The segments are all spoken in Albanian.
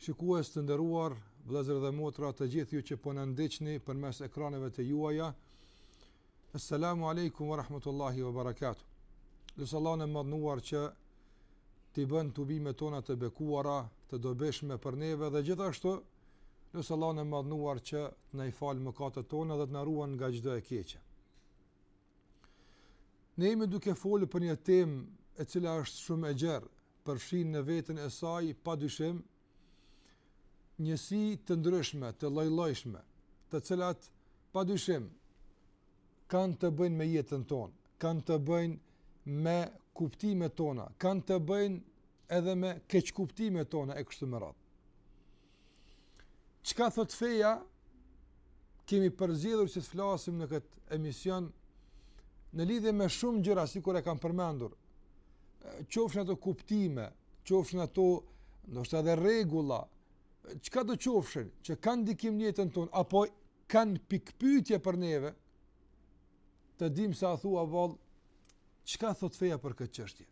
Shikues të nderuar, vëllezër dhe motra, të gjithë ju që po na ndiqni përmes ekraneve të juaja, Assalamu alaikum wa rahmatullahi wa barakatuh. Lus Allahun e madhëruar që t'i bën tubimet tona të bekuara, të dobishme për neve dhe gjithashtu, lus Allahun e madhëruar që t'na i falë mëkatet tona dhe t'na ruan nga çdo e keqe. Ne jemi duke folë për një temë e cila është shumë e gjerë, përfshin në veten e saj pa dyshim njësi të ndryshme, të llojllojshme, të cilat pa dyshim kanë të bëjnë me jetën tonë, kanë të bëjnë me kuptimet tona, kanë të bëjnë edhe me keqkuptimet tona e kështu me radhë. Çka thotë feja? Kemi përzgjedhur që të flasim në këtë emision në lidhje me shumë gjëra sikur e kam përmendur. Qofshin ato kuptime, qofshin ato ndoshta edhe rregulla, çka do qofshin që kanë ndikim në jetën tonë apo kanë pikëpyetje për neve, të dimë se a thua vallë, çka thotë feja për këtë çështje.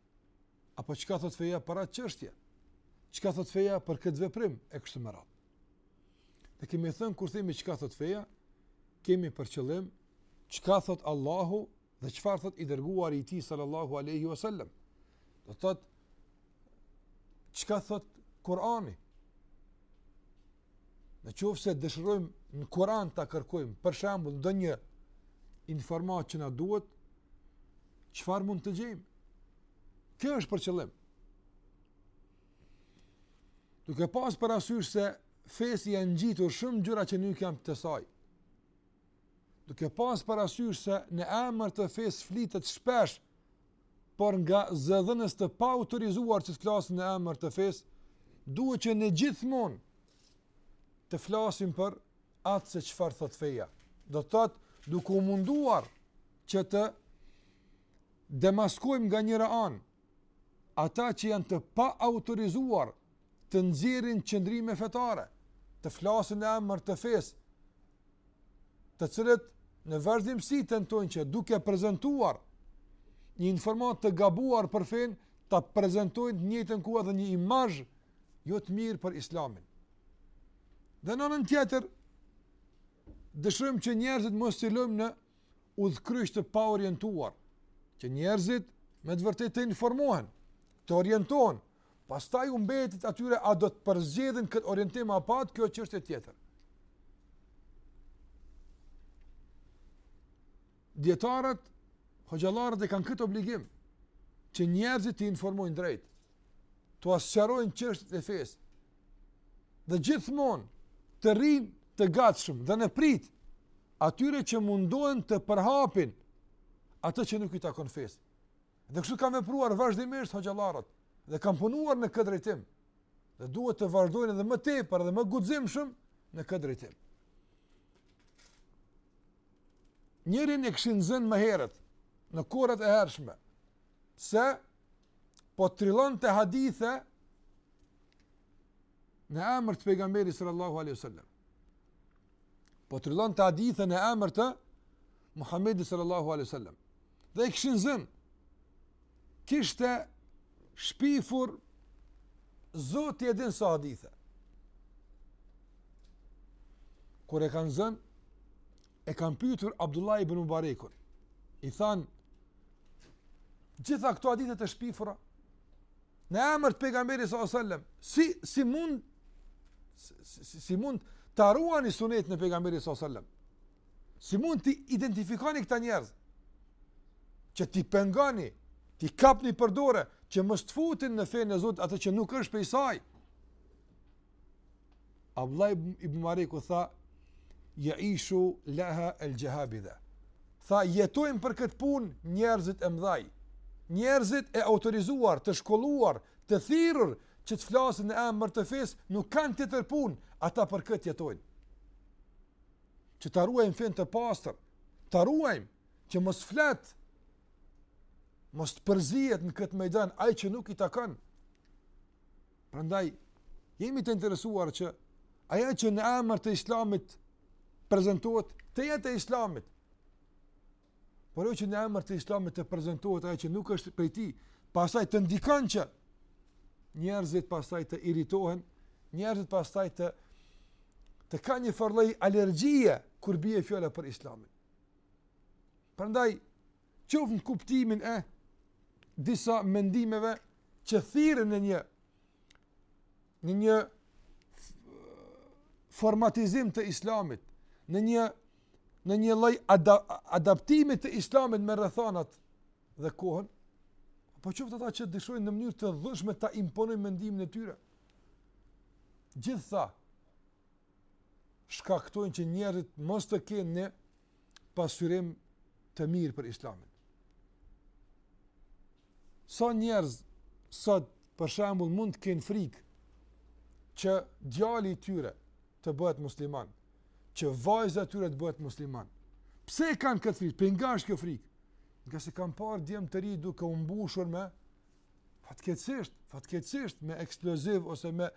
Apo çka thotë feja për atë çështje? Çka thotë feja për këtë veprim e kështu me radhë. Ne kemi thënë kur themi çka thotë feja, kemi për qëllim çka thotë Allahu dhe çfarë thotë i dërguari i tij sallallahu alaihi wasallam. Do thotë çka thotë Kurani? Në qoftë se dëshirojmë në Kuran të kërkojmë, për shembull, ndonjë informatë që na duhet, çfarë mund të gjejmë? Kjo është për qëllim. Duke pas parasysh se fesë i janë ngjitur shumë gjyra që nuk janë të saj. Duke pas parasysh se në emër të fesë flitet shpesh por nga zëdhënës të paautorizuar që të flasin në emër të fesë, duhet që ne gjithmonë të flasim për atë se çfarë thotë feja. Do të thotë, duke u munduar që të demaskojmë nga njëra anë, ata që janë të paautorizuar të nxjerrin qëndrime fetare, të flasin në emër të fesë, të cilët në vazhdimësi tentojnë që duke prezentuar një informatë të gabuar për fenë, ta prezentojnë në të njëjtën kohë edhe një imazh jo të mirë për islamin. Dhe në anën tjetër dëshirojmë që njerëzit mos t'i lëmë në udhëkryq të paorientuar, që njerëzit me të vërtetë të informohen, të orientohen, Pastaj u mbetit atyre a do të përzgjedhin këtë orientim apo atë, kjo çështje tjetër. Dietarët, hoxhallarët e kanë këtë obligim që njerëzit t'i informojnë drejt, t'ua sqarojnë çështjet e fesë. Dhe gjithmonë të rrinë të gatshëm dhe në pritë atyre që mundohen të përhapin atë që nuk i takon fesë. Dhe kështu kanë vepruar vazhdimisht hoxhallarët dhe kanë punuar në këtë drejtim. Dhe duhet të vazhdojnë edhe më tepër dhe më guximshëm në këtë drejtim. Njërin e kishin zënë më herët, në kohët e hershme, se po trillonte hadithe në emër të pejgamberit sallallahu alaihi wasallam. Po trillonte hadithe në emër të Muhammedit sallallahu alaihi sallam. Dhe e kishin zënë, kishte shpifur zoti e din sa hadithe. Kur e kanë zënë, e kanë pyetur Abdullah ibn Mubarekun. I thanë, gjitha këto hadithe të shpifura, Në emër të pejgamberit sallallahu alajhi wasallam, si si mund si, si, si mund ta ruani sunetin e pejgamberit sallallahu alajhi wasallam? Si mund t'i identifikoni këta njerëz? Që t'i pengoni, t'i kapni për dore, që mos të futin në fenë e Zotit atë që nuk është prej saj. Abdullah ibn, ibn Mubareku tha, jaishu leha el gjehabidhe. Tha, jetojnë për këtë punë njerëzit e mdhaj, njerëzit e autorizuar, të shkolluar, të thirrur, që të flasin në emër të fesë, nuk kanë tjetër punë, ata për këtë jetojnë. Që ta ruajnë fenë të pastër, ta ruajnë, që mos flet, mos të përzihet në këtë mejdan, ai që nuk i takon, Prandaj jemi të interesuar që ajo që në emër të Islamit prezantohet të jetë e Islamit. Por jo që në emër të Islamit të prezantohet ajo që nuk është prej tij, pastaj të ndikojë që njerëzit pastaj të irritohen, njerëzit pastaj të të kenë një farë lloj alergjie kur bie fjala për Islamin. Prandaj qoftë në kuptimin e disa mendimeve që thërrasin në një në një formatizim të islamit, në një në një lloj adaptimi të islamit me rrethanat dhe kohën, apo qoftë ata që dëshirojnë në mënyrë të dhunshme ta imponojnë mendimin e tyre. Gjithë ata shkaktojnë që njerëzit mos të kenë në pasqyrim të mirë për islamin. Sa njerëz sot për shembull mund të kenë frikë që djali i tyre të bëhet musliman, që vajza e tyre të bëhet musliman. Pse e kanë këtë frikë? Prej nga është kjo frikë? Ngase kanë parë djem të rinj duke u mbushur me Fatkeqësisht, fatkeqësisht me eksploziv ose me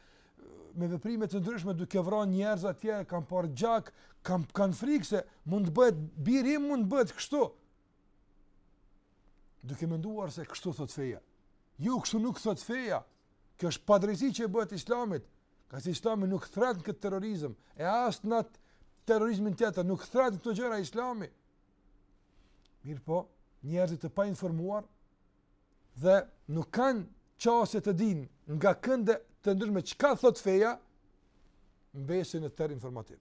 me veprime të ndryshme duke vrarë njerëz atje, kanë parë gjak, kanë kanë frikë se mund të bëhet biri im, mund të bëhet kështu. Duke menduar se kështu thot feja. Jo kështu nuk thot feja. Kjo është padrejtësi që i bëhet Islamit. Ngase Islami nuk thërret në këtë terrorizëm, e as në terrorizmin tjetër nuk thërret në këto gjëra Islami. Mirpo, njerëzit të painformuar dhe nuk kanë qasje të dinë nga kënde të ndryshme çka thot feja, mbesin në terr informativ.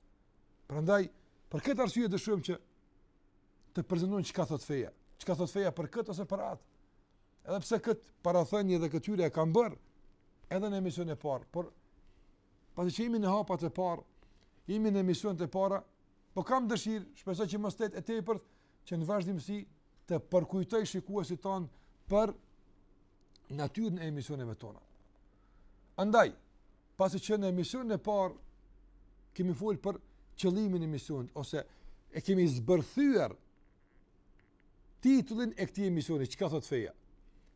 Prandaj, për këtë arsye dëshirojmë që të prezentojmë çka thot feja, çka thot feja për këtë ose për atë. Edhe pse kët parathënie dhe këtë hyrje e kam bërë edhe në emisionin e parë, por pasi që jemi në hapat e parë, jemi në emisionet e para, po kam dëshirë, shpresoj që mos të jetë e tepërt që në vazhdimësi t'i përkujtoj shikuesit tanë për natyrën e emisioneve tona. Andaj, pasi që në emisionin e parë kemi fol për qëllimin e emisionit, ose e kemi zbërthyer titullin e këtij emisioni, çka thot feja.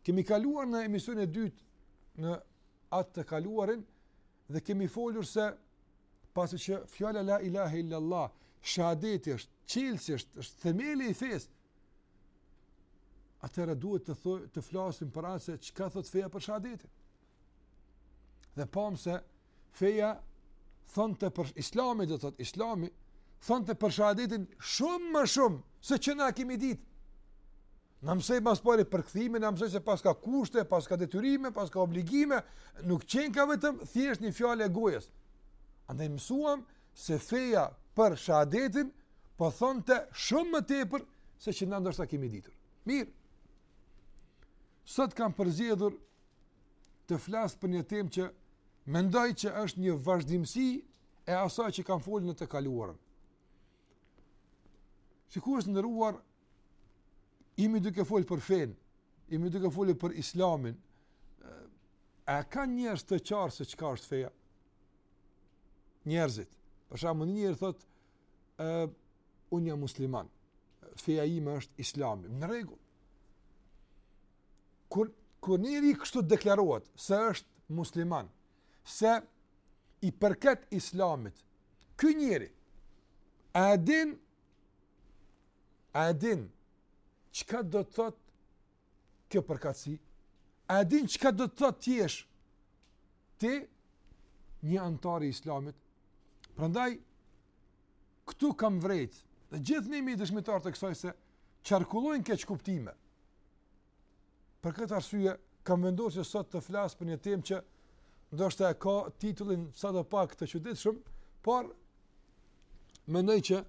Kemi kaluar në emisionin e dytë në atë të kaluarin, Dhe kemi folur se pasi që fjala la ilaha illa allah shahadeti është çelësi është është themeli i fesë atëherë duhet të thoj, të flasim për atë se çka thot feja për shahadetin dhe pam se feja thonte për islami do thot islami thonte për shahadetin shumë më shumë se ç'e na kemi ditë Na mësoi së pari përkthimi, na mësoi se paska kushte, paska detyrime, paska obligime, nuk qenka vetëm thjesht një fjalë e gojës. Andaj mësuam se feja për shahadetin po thonte shumë më tepër se ç'e na ndoshta kemi ditur. Mirë. Sot kam përzgjedhur të flas për një temë që mendoj që është një vazhdimësi e asaj që kam folur në të kaluarën. Sikur është të nderuar jemi duke fol për fenë, jemi duke fol për islamin, a e kanë njerëzit të qartë se çka është feja? Njerëzit, për shembull një njeri thot, e, unë jam musliman, feja ime është islami, në rregull. Kur, kur njeri kështu deklarohet se është musliman, se i përket islamit, ky njeri, a e din A e din çka do të thotë kjo përkatësi? A e din çka do të thotë të jesh ti një anëtar i Islamit? Prandaj këtu kam vërejt dhe gjithë ne jemi dëshmitarë të kësaj se qarkullojnë keqkuptime. Për këtë arsye kam vendosur që sot të flas për një temë që ndoshta e ka titullin sadopak të çuditshëm, por mendoj që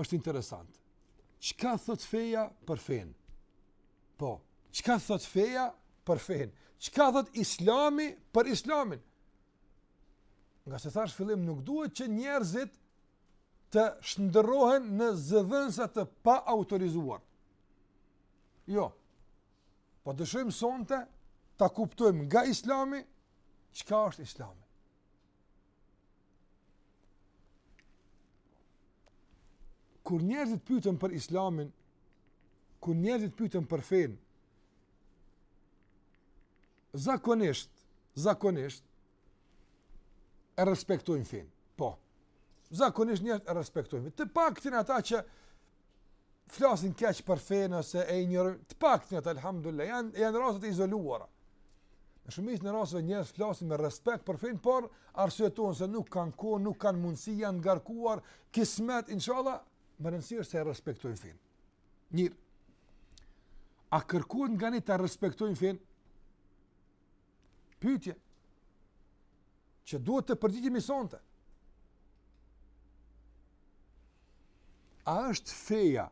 është interesant. Çka thotë feja për fenë? Po, çka thotë feja për fenë? Çka thotë Islami për Islamin? Ngase thashë në fillim nuk duhet që njerëzit të shndërrohen në zëdhënsa të paautorizuar. Jo. Po dëshirojmë sonte ta kuptojmë nga Islami çka është Islami. Kur njerëzit pyeten për Islamin, kur njerëzit pyeten për fenë, zakonisht, zakonisht e respektojnë fenë. Po, zakonisht njerëzit e respektojnë. Të paktë ata që flasin keq për fenë ose e injorojnë, të paktë ata alhamdulillah janë janë raste të izoluara. Në shumicën e rasteve njerëzit flasin me respekt për fenë, por arsyetohen se nuk kanë kohë, nuk kanë mundësi, janë të ngarkuar, kismet inshallah, me rëndësi është se e respektojnë fenë. Mirë. A kërkohet nga ne ta respektojmë fenë? Pyetje që duhet t'i përgjigjemi sonte. A është feja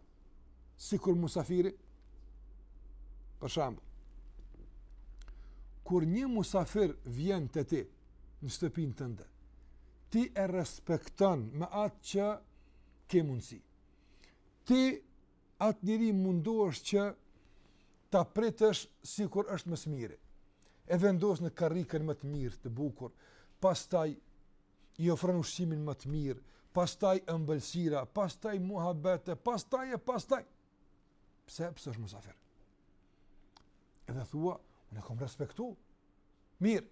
sikur musafiri? Për shembull, kur një musafir vjen te ti në shtëpinë tënde, ti e respekton me atë që ke mundësi. Ti atë njeri mundohesh që ta pritësh sikur është më së miri. E vendos në karrikën më të mirë, të bukur, pastaj i ofron ushqimin më të mirë, pastaj ëmbëlsira, pastaj muhabete, pastaj e pastaj. Pse pse është musafir? Edhe thua, unë e kom respektu. Mirë.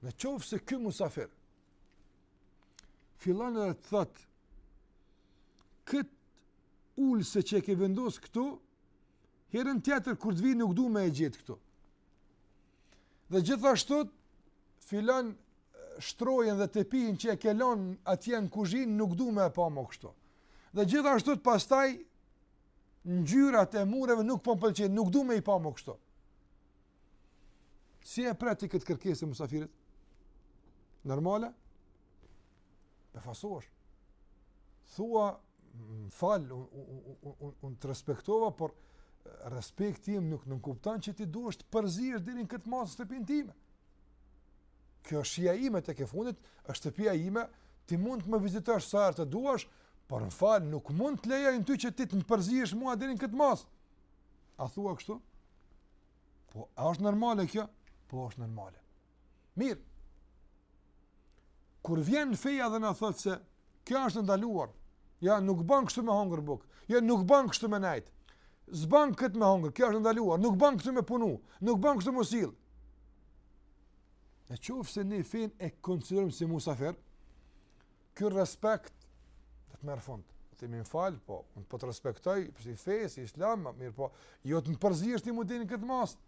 Në qoftë se ky musafir fillon dhe të thotë kët ulëse që e ke vendos këtu herën tjetër kur të vij nuk du me e gjetë këtu dhe gjithashtu fillon shtrojen dhe tepihin që e ke lon atje në kuzhinë nuk du me e pa më kështu dhe gjithashtu pastaj ngjyrat e mureve nuk po më pëlqejnë nuk du me i pa më kështu Si e pret ti këtë kërkesë të musafirit? Normale? Befasohesh. Thua, më fal, unë un, un, un, un të respektova, por respekti im nuk nënkupton që ti duhesh të përzihesh deri në këtë masë shtëpinë time. Kjo është shija ime tek e fundit, është shtëpia ime, ti mund të më vizitosh sa herë të duash, por më fal, nuk mund të lejoj unë ty që ti të më përzihesh mua deri në këtë masë. A thua kështu? Po, a është normale kjo? Po, është normale. Mirë. Kur vjen feja dhe na thotë se kjo është ndaluar, jo nuk bën kështu me hongër bukë. Jo nuk bën kështu me nejt. S'bën kët me hongër, kjo është ndaluar. Nuk bën kështu me punu, nuk bën kështu me u sill. Në qoftë se ne fenë e konsiderojmë si musafir, Ky respekt do të marrë fund. Ti më fal, po unë po të respektoj, po si fesë islame, mirëpo, jo të më përzihesh ti mu deri në këtë masë.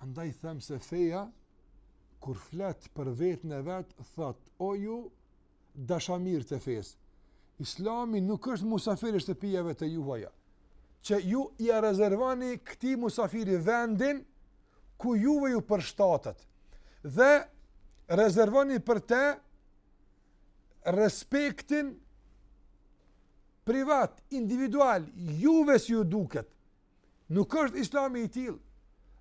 Andaj them se feja kur flet për veten e vet, thotë, o ju dashamirë të fesë. Islami nuk është musafir i shtëpiave të juaja. që ju ia rezervoni këtij musafiri vendin ku juve ju përshtatet dhe rezervoni për te respektin privat, individual, juve si ju duket. Nuk është islami i tillë.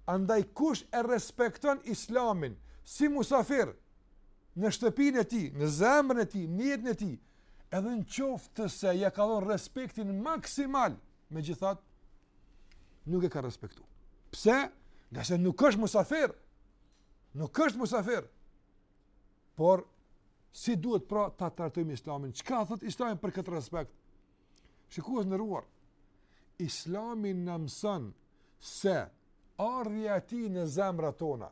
Andaj kush e respekton islamin si musafir në shtëpinë e tij, në zemrën e tij, në jetën e tij, Edhe në qoftë se ia ka dhënë respektin maksimal, megjithatë, nuk e ka respektu. Pse? Ngase nuk është musafir. Nuk është musafir. Por, si duhet pra ta trajtojmë islamin? Çka thotë islami për këtë respekt? Shikues të nderuar, Islami na mëson se ardhja e tij në zemrat tona,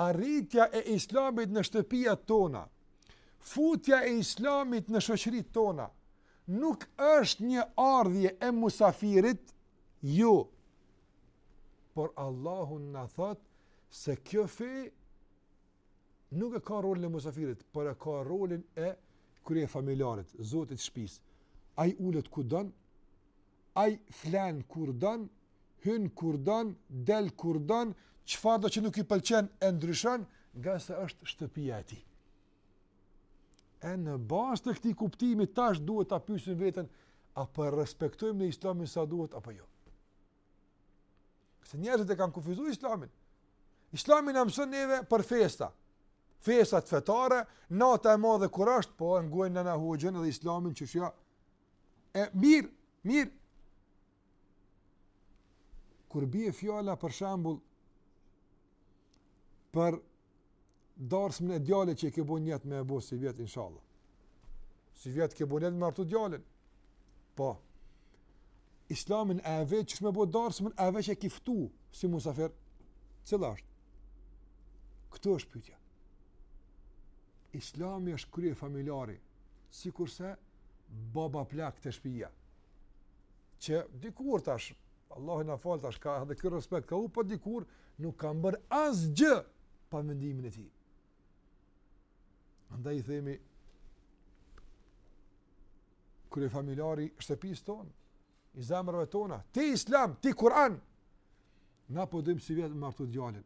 arritja e Islamit në shtëpiat tona, futja e Islamit në shoqëritë tona, nuk është një ardhje e musafirit, jo. Por Allahu na thotë se kjo fe nuk e ka rolin e musafirit, por e ka rolin e kryefamiljarit, zotit të shpisë. Ai ulet ku don, ai flen kur don, hyn kur don, del kur don, çfarëdo që nuk i pëlqen e ndryshon, ngase është shtëpia e tij. E në bazë të këtij kuptimi tash duhet ta pyesim veten a po e respektojmë ne Islamin sa duhet apo jo. Se njerëzit e kanë kufizu islamin. Islami na mëson neve për festa. Festat fetare, nata e madhe kur është, po e ngojnë na hoxhën edhe islamin që shja. E mirë, mirë. Kur bje fjala për shembull, për darsmën e djalit që e ke bo nijet me e bo sivjet, inshallah. Sivjet ke bo nijet me martu djalin. Po, islamin a e vetë qysh me bo darsmën a veç e ki ftu si musafir, cila është? Këtu është pytja. Islami është kryefamiljari, sikurse baba plak te shpija, që dikur tash, Allahu na fal tash ka edhe ky respekt ka hup po dikur nuk kanë bërë asgjë pa mendimin e tij. Andaj i themi kryefamiljari i shtëpisë tonë, i zemrave tona, ti islam, ti Kur'an. Na po dojmë sivjet me martu djalin.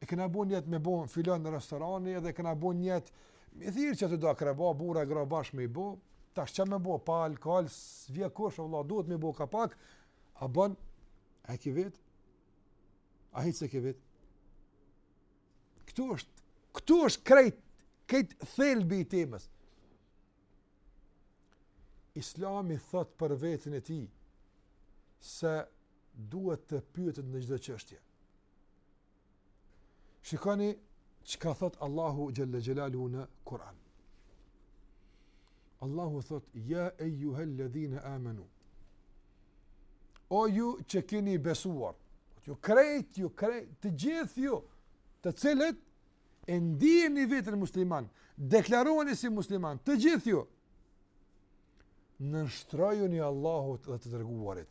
E kena bo nijet me bo në filon restoranin edhe kena bo nijet me thirrë që të do kërë bo, burra e gra bashkë me i bo, tash ça me bo, pa alkohol, s'vjen kush, o vlla, duhet me bo kapak, a bon, a e ki vetë, a hiç s'e ki vetë. Këtu është, këtu është krejt, krejt thelbi i temës. Islami thot për veten e tij, se duhet të pyetet në çdo çështje. Shikoni çka thot Allahu xhel-le xhelaluhu në Kur'an. Allahu thot, ja ejjuhel-ledhine amenu. O ju që keni besuar, ju krejt, ju krejt, të gjith ju, të cilët e ndieni veten musliman, deklaroheni si musliman, të gjith ju, nënshtrojuni Allahut dhe të dërguarit,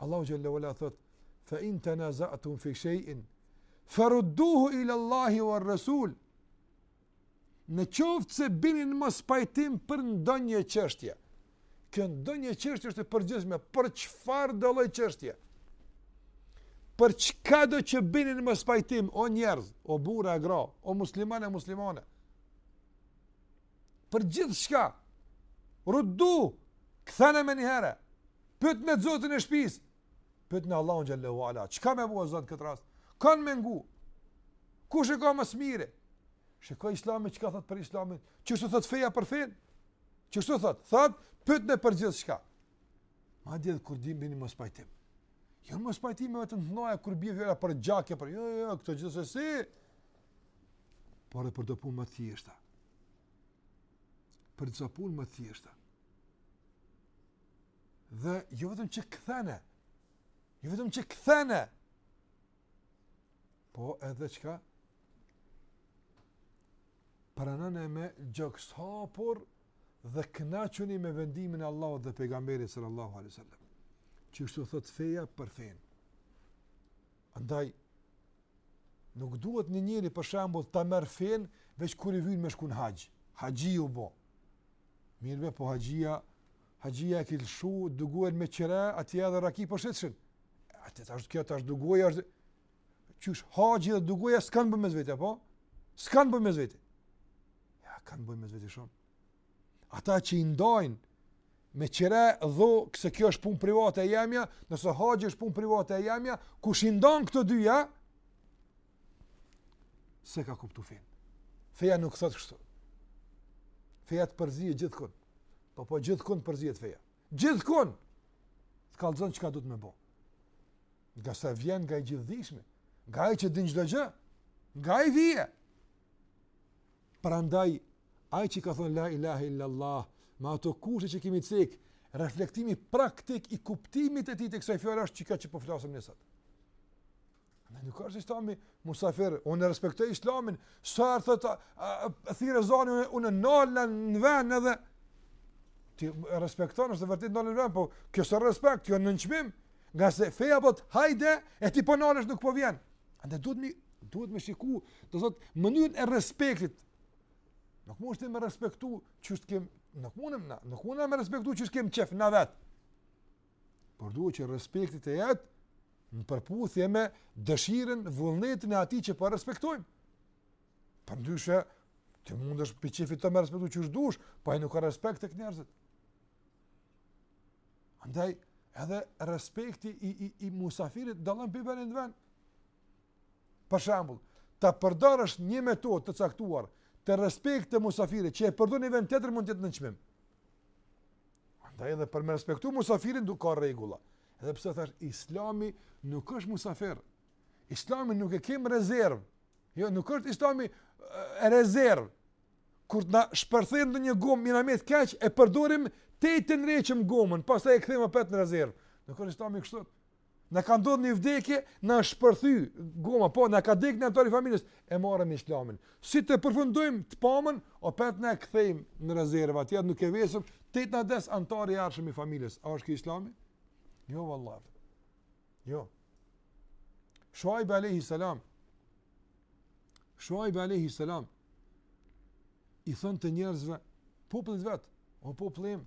Allahu xhel-le ue ala thot: "Fa in tanaza'tum fi shay'in farudduhu ila Allahi wa rasul Në qoftë se bini në mospajtim për ndonjë çështje. Kjo ndonjë çështje është e përgjithshme për çfarëdo lloj çështje. Për çkado që bini në mospajtim o njerëz, o burra, gra, o muslimanë, muslimane. për gjithçka, ruddu, kthene menjëherë, pyetne zotin e shpisë, pyetne Allahun xhel-le ue ala, çka me bo o Zot n'këtë rast, kanë me ngu, kush e ka ma s'miri, shiko islami çka thotë për islamin, qysh thotë feja për fenë, qysh thotë, thotë, pyetne për gjithçka, madje edhe kur t'bini n'mospajtim, jo mospajtime vetëm të mdhaja, kur bje fjala për gjaqe, për jo, jo, jo, këto gjithsesi, po edhe për do punë më të thjeshta. Për do punë më të thjeshta. Dhe jo vetëm që kthehen, jo vetëm që kthehen, po edhe çka, pranojnë me gjoks hapur dhe knaqen me vendimin e Allahut dhe pejgamberit sallallahu alaihi wasallam. Qështu thot feja për fen. Andaj Nuk duhet një njeri për shembull ta merr fen veç kur i vyn me shku në haxh. Haxhi u bë. Mirëpo haxhia, haxhia e ki lshu dugajen me qira, atje edhe raki po shitet. Atë tash kjo tash dugaja është qysh haxhi dhe dugaja s'kan lidhje mes veti apo? S'kan lidhje mes veti. Ja kanë lidhje mes veti shumë. Ata që i ndajnë me qira, thu se kjo është pun private e jemja, ndërsa haxhi është pun private e jemja, kush i ndan këto dyja, s'e ka kuptu fenë. Feja nuk thot kështu. Feja të përzihet gjithkun. Po po gjithkun përzihet feja. Gjithkun! Të kallzon çka duhet me bo. Ngase vjen nga i Gjithëdijshmi. Nga i që din çdo gjë. Nga i dhije. Prandaj ai që ka thon la ilahe illallah me ato kushte që kemi cek, reflektimi praktik i kuptimit të tij të kësaj fjale është çka që po flasim ne sot. Ne nuk është islami musafir, unë e respektoj islamin, sa herë të thirrë ezani unë nalem në vend edhe ti respekton është vërtet nalesh në vend, po kjo s'është respekt, kjo është nënçmim, ngase feja po thot hajde e ti po nalesh nuk po vjen. Andaj duhet mi Duhet me shiku, do thot, mënyrën e respektit. Nuk mundem me respektu qysh kem, nuk mundem na, nuk mundem me respektu qysh kem qef na vet. Por duhet që respekti të jetë në përputhje me dëshirën, vullnetin e atij që po e respektojmë. Përndryshe, ti mundesh prej qefit tënd me respektu qysh dush, po ai nuk ka respekt tek njerëzit. Andaj, edhe respekti i, i, i musafirit dallon prej vendit në vend. Për shembull, ta përdorësh një metodë të caktuar të respektit të musafirit që e përdor në vend tjetër mund të jetë nënçmim. Andaj edhe për me respektu musafirin ka ka rregulla. Edhe pse thash Islami nuk është musafir. Islami nuk e kem rezerv. Jo, nuk është Islami rezerv. Kur na shpërthen ndonjë gomë mnami keq e përdorim deri ta ndreqim gomën, pastaj e kthejmë apet në rezerv. Nuk është Islami kështu. Na ka ndodhur një vdekje, na është shpërthy goma, po na ka dek ni anëtar i familjes, e marrim islamin. Si të përfundojmë të pamën, opet na e kthejmë në rezervë, atje nuk e vesëm, te t'na des anëtari i ardhshëm i familjes. A është ky islami? Jo, valla. Jo. Shuajbi alejhi selam. Shuajbi alejhi selam. I thonte njerëzve, popullit vet, o populli im,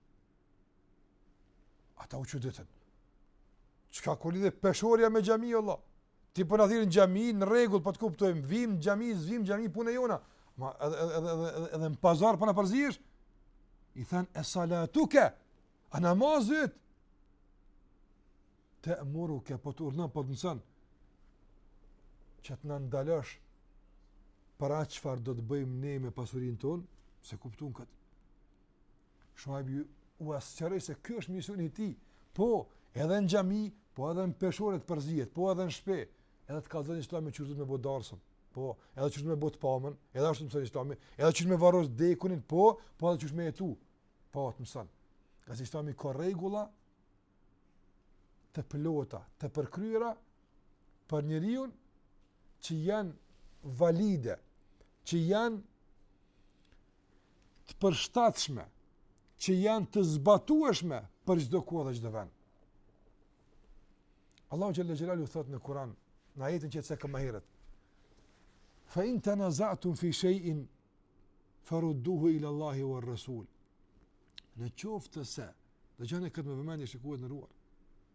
Ata u çuditën. Çka ka lidhje peshorja me xhami, valla? Ti po na thirr në xhami në rregull, po të kuptojmë, vimë në xhami, s'vimë në xhami punë jona. Ma edhe edhe edhe edhe, edhe në pazar po na përzihesh. I thanë e salatuke. A namazi yt? Te'muruke po të urdhëron po të mëson. Që të na ndalosh për atë çfarë do të bëjmë ne me pasurinë tonë, s'e kuptuan këtë. Shuajbi ua sqaroi se ky është misioni i tij. Po, edhe në xhami, po edhe në peshore të përzihet, po edhe në shtëpi, edhe të kallzon Islami çu duhet me bë dasmën. Po, edhe çu duhet me bë të pamen, edhe ashtu mëson Islami, edhe çu me varros t'dekunin, po, po edhe çu me jetu. Po, të mëson. Pasi Islami ka rregulla të plota, të përkryera për njeriun që janë valide, që janë të përshtatshme që janë të zbatueshme për çdo kohë dhe çdo vend. Allahu xhalla xhelalu thot në Kur'an, në ajetin që cekëm më herët. Fa in tanaza'tum fi shay'in farudduhu ila Allahi war Rasul. Në qoftë se, do të jeni këtu vëmendje shikoni, koncentruar.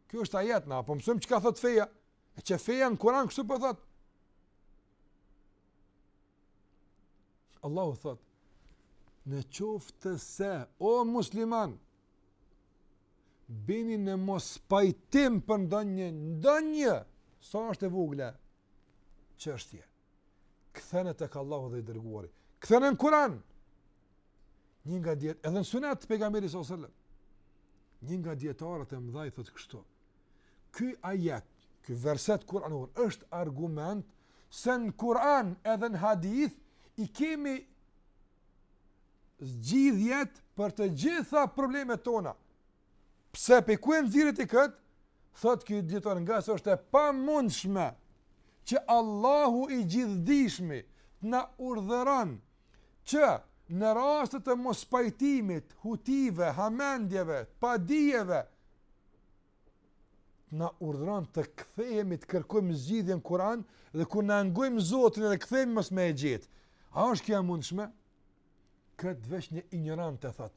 Ky është ajet, na po mësojmë çka thot feja. E qe feja në Kur'an kështu po thot. Allahu thot, në qoftë se, o musliman, bini në mospajtim për ndo, ndonjë, sa është e vogël, çështje. Ktheni tek Allahu dhe i dërguari. Ktheni në Kuran, një nga djetë, edhe në sunet të pejgamberit s.a.s., një nga dijetarët e mdhaj, thot kështu, ky ajet, ky verset kuranor, është argument se në Kur'an edhe në hadith i kemi zgjidhjet për të gjitha problemet tona. Pse prej ku e nxjerr ti kët? Thot ky dijetar ngase është e pamundshme që Allahu i gjithdijshmi të na urdhërojë që në raste të mospajtimit, hutive, hamendjeve, padijeve, na urdhëron të kthehemi të kërkojmë zgjidhjen Kur'an dhe kur na ngojmë Zotin dhe kthehemi mos me e gjet. A është kjo e mundshme? Kët veç një injorant e thot,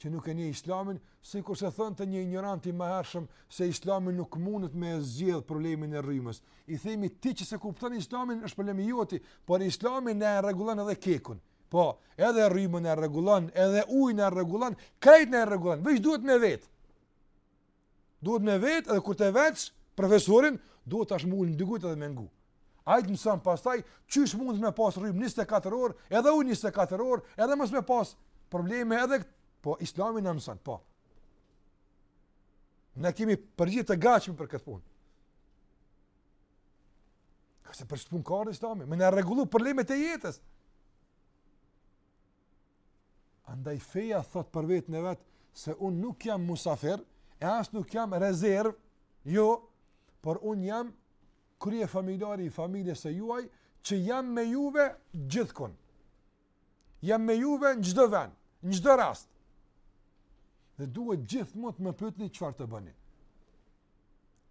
që nuk e njeh Islamin, sikurse thonte një injorant i mëhershëm se Islami nuk mundet me zgjidh problemin e rrymës. I themi ti që s'e kupton Islamin është problemi joti, por Islami na e rregullon edhe kekun. Po, edhe rrymën e rregullon, edhe ujin e rregullon, krejt na e rregullon, veç duhet me vet. Duhet me vet edhe kur ta vetsh profesorin, duhet tash m'u ul në dy gujt edhe me ngu. Ai të mëson pastaj, qysh mund me pas rrymë 24 orë, edhe ujë 24 orë, edhe mos me pas probleme edhe këtë. Po, islami na mëson, po. Ne kemi përgjigje të gatshme për këtë punë. Se për ç'punë ka ardh islami, me na i rregullu problemet e jetës. Andaj feja thot për veten e vet se un nuk jam musafir, e as nuk jam rezerv, jo, por un jam kryefamiljari i familjes së juaj që jam me juve gjithkund. Jam me juve në çdo vend, në çdo rast. Dhe duhet gjithmonë të më pyetni çfarë të bëni.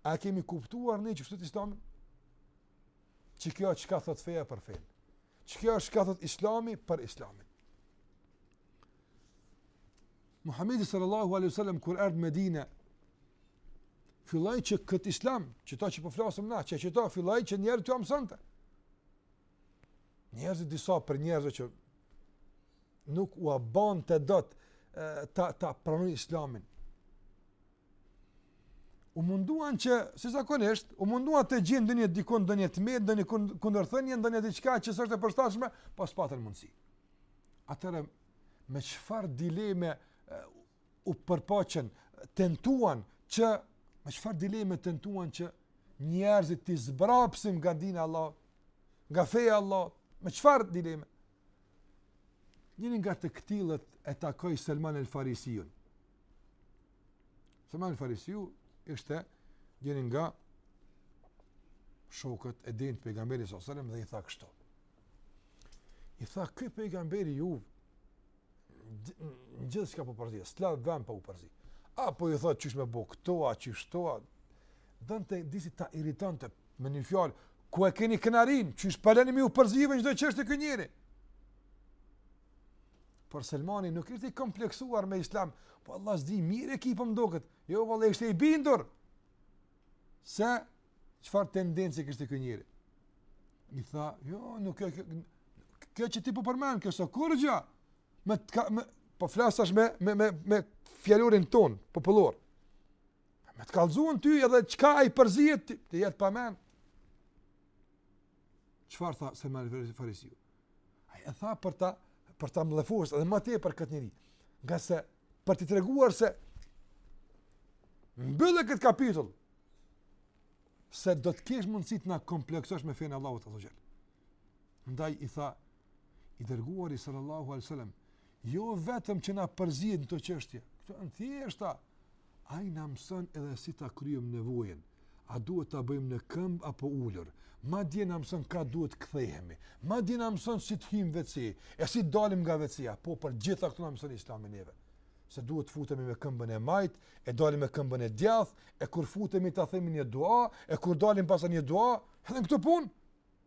A kemi kuptuar ne çështjet e Islamit? Qikjo është çka thot feja për fenë? Qikjo është çka thot Islami për Islamin? Muhamedi sallallahu alaihi wasallam kur erdhi në Medinë filloi që kët Islam, qeta që po flasim na, që qeta filloi që njerëzit ta mësonte. Njerëzit disa prej njerëzve që nuk ua bonte dot ta ta pranojnë Islamin. u munduan që si zakonisht u munduan të gjejnë ndonjë dikun ndonjë të metë ndonjë kundërthënie ndonjë diçka që s'është e përshtatshme, po s'patën mundësi. Atëherë me çfarë dileme u përpoqën, tentuan që me çfarë dileme tentuan që njerëzit t'i zbrapsin nga dini Allah, nga feja Allah, me çfarë dileme? Njëri nga të këtillët e takoi Selman el Farisiun. Selman el Farisiu ishte njëri nga shokët e denjë të pejgamberit sallallahu alajhi wasallam dhe i tha kështu. I tha ky pejgamberi juj n'gjithçka po përzihet, s'la vend pa u përzi. Apo i thotë qysh me bë këto, a qysh ato, donte disi ta irritonte Me një fjalë, ku e keni krenarinë, qysh po e leni me u përzi në çdo çështje ky njeri. Por Selmani nuk ishte i kompleksuar me islam, po vallah s'di, mirë e ki po m'doket, jo valla ishte i bindur, se çfarë tendence kishte ky njeri. I tha, jo, nuk e këtë, kjo që ti po përmend, kjo s'o kurgja, me, me, po flas tash me, me, me, me fjalorin tonë, popullor, Me të kallzu ty edhe çka i përzihet, ti jet pa mend. Çfarë tha Selman Farisiu? A e tha për ta, për ta mllefos edhe më tepër këtë njeri. Ngase për t'i treguar se mbylle këtë kapitull se s'do të kesh mundësi të na kompleksosh me fenë e Allahut azze ue xhel. Ndaj i tha, I dërguari sallallahu alaihi wasallam jo vetëm që na përzihet në këto çështje, këto janë të thjeshta. Ai na mëson edhe si ta kryejmë nevojën. A duhet ta bëjmë në këmbë apo ulur? Madje na mëson ka duhet të kthehemi. Madje na mëson si të hyjmë në vece, e si të dalim nga veceja. Po për të gjitha këto na mëson Islami neve. Se duhet të futemi me këmbën e majtë, e dalim me këmbën e djathtë, e kur futemi ta themi një dua, e kur dalim prapë një dua, edhe këtë punë.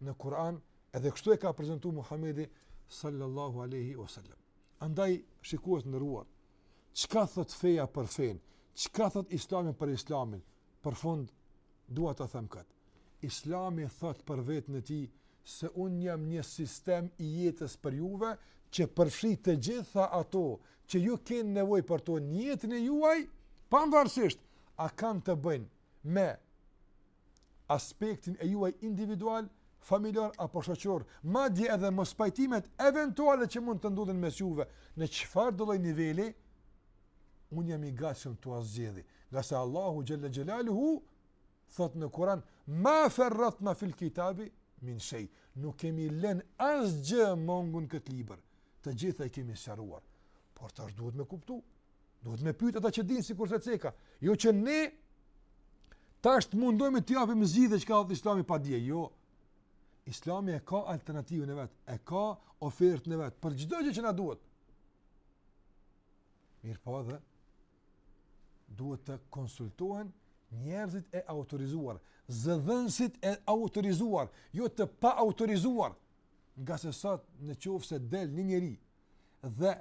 në Kur'an, edhe kështu e ka prezentu Muhamedi sallallahu alaihi wasallam. Andaj shikues të nderuar, çka thotë feja për fenë, çka thotë Islami për Islamin? Për fund dua ta them këtë. Islami thotë për veten e tij se unë jam një sistem i jetës për juve që përfshij të gjitha ato që ju keni nevojë për to në jetën e juaj, pavarësisht a kanë të bëjnë me aspektin e juaj individual, familjar apo shoqëror, madje edhe mospajtimet eventuale që mund të ndodhin mes juve në çfarëdo lloj niveli, unë jam i gatshëm t'jua zgjidhi, ngase Allahu xhel-le xhelaluhu thotë në Kuran, ma ferratna fil kitabi min shej, nuk kemi lënë asgjë mangu në këtë libër, të gjitha i kemi sqaruar, por tash duhet me kuptu, Duhet me pyt ata që dinë sikurse ceka. Jo që ne tash të mundohemi të japim zgjidhje çka thotë islami pa dije. Jo, islami e ka alternativën e vet, e ka ofertën e vet, për çdo gjë që na duhet. Mirëpo edhe, duhet të konsultohen njerëzit e autorizuar, zëdhënësit e autorizuar, jo të paautorizuar, ngase sot në qoftë se del një njeri dhe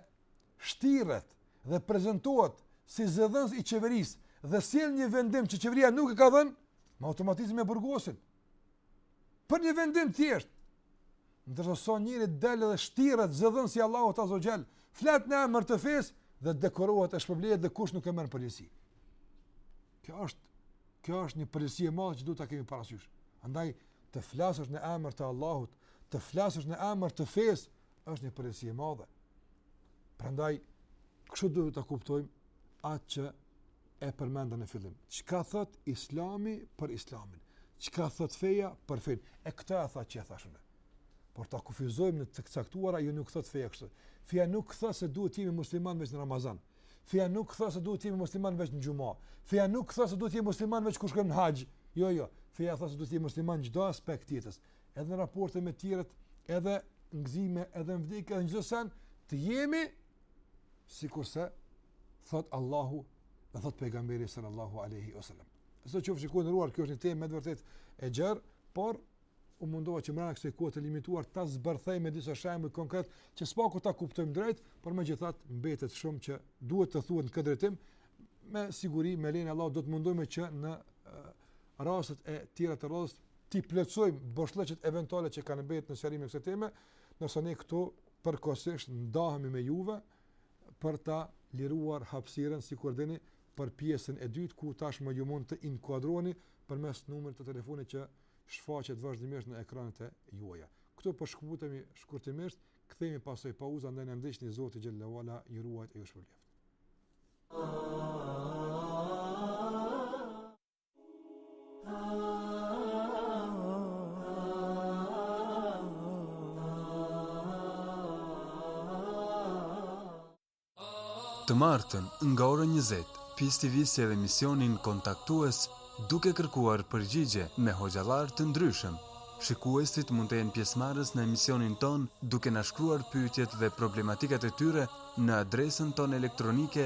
shtiret dhe prezentohet si zëdhënës i qeverisë dhe sjell një vendim që qeveria nuk e ka dhënë, me automatizëm e burgosin. Për një vendim të thjeshtë. Ndërsa sot njeri del dhe shtiret zëdhënës i Allahut azze ue xhel, flet në emër të fesë dhe dekorohet e shpërblehet dhe kush nuk e merr në përgjegjësi. Kjo është kjo është një përgjegjësi e madhe që duhet ta kemi parasysh. Andaj të flasësh në emër të Allahut, të flasësh në emër të fesë, është një përgjegjësi e madhe. Prandaj, kështu duhet ta kuptojmë atë që e përmenda në fillim. Çka thot islami për islamin? Çka thot feja për fenë? E këta e tha që e thashë unë. Por ta kufizojmë në kohë të caktuara, jo jo nuk thot feja kështu. Feja nuk thot se duhet t'jemi musliman veç në Ramazan. Feja nuk thot se duhet t'jemi musliman veç në xhuma. Feja nuk thot se duhet t'jemi musliman veç kur shkojmë në haxh. Jo, jo. Feja thot se duhet t'jemi musliman n'çdo aspekt t'jetës. edhe në raporte me tjerët, edhe në gëzime, edhe në vdekje, edhe në çdo sen, të jemi, sikurse, thot Allahu, dhe thot pejgamberi sallallahu aleyhi we sallam. Shikues të nderuar, kjo është një temë me të vërtetë e gjërë, por u mundova që mrena kësaj kohe të limituar, ta zbërthej me disa shembuj konkret, që s'paku ta kuptojmë drejt, por megjithatë mbetet shumë që duhet të thuhet në këtë drejtim, me siguri, me lejen e Allahut, do të mundohemi që në rastet e tjera të rrodhës t'i plotësojmë boshllëqet eventuale që kanë mbetë në sqarim të kësaj teme, ndërsa ne këtu përkohësisht ndahemi me juve për ta liruar hapësirën sikur e dini për pjesën e dytë ku tashmë ju mund të inkuadroheni përmes numrit të telefonit që shfaqet vazhdimisht në ekranet e juaja. Këtu po shkputemi shkurtimisht, kthehemi pas një pauze ndaj na ndiqni Zoti xhelle ue ala ju ruajt e ju shpërbleftë. Oh, oh, oh, oh, oh. Të martën, nga ora 20, Peace TV sjell emisionin kontaktues duke kërkuar përgjigje me hoxhallarë të ndryshëm. Shikuesit mund të jenë pjesëmarrës në emisionin tonë duke na shkruar pyetjet dhe problematikat e tyre në adresën tonë elektronike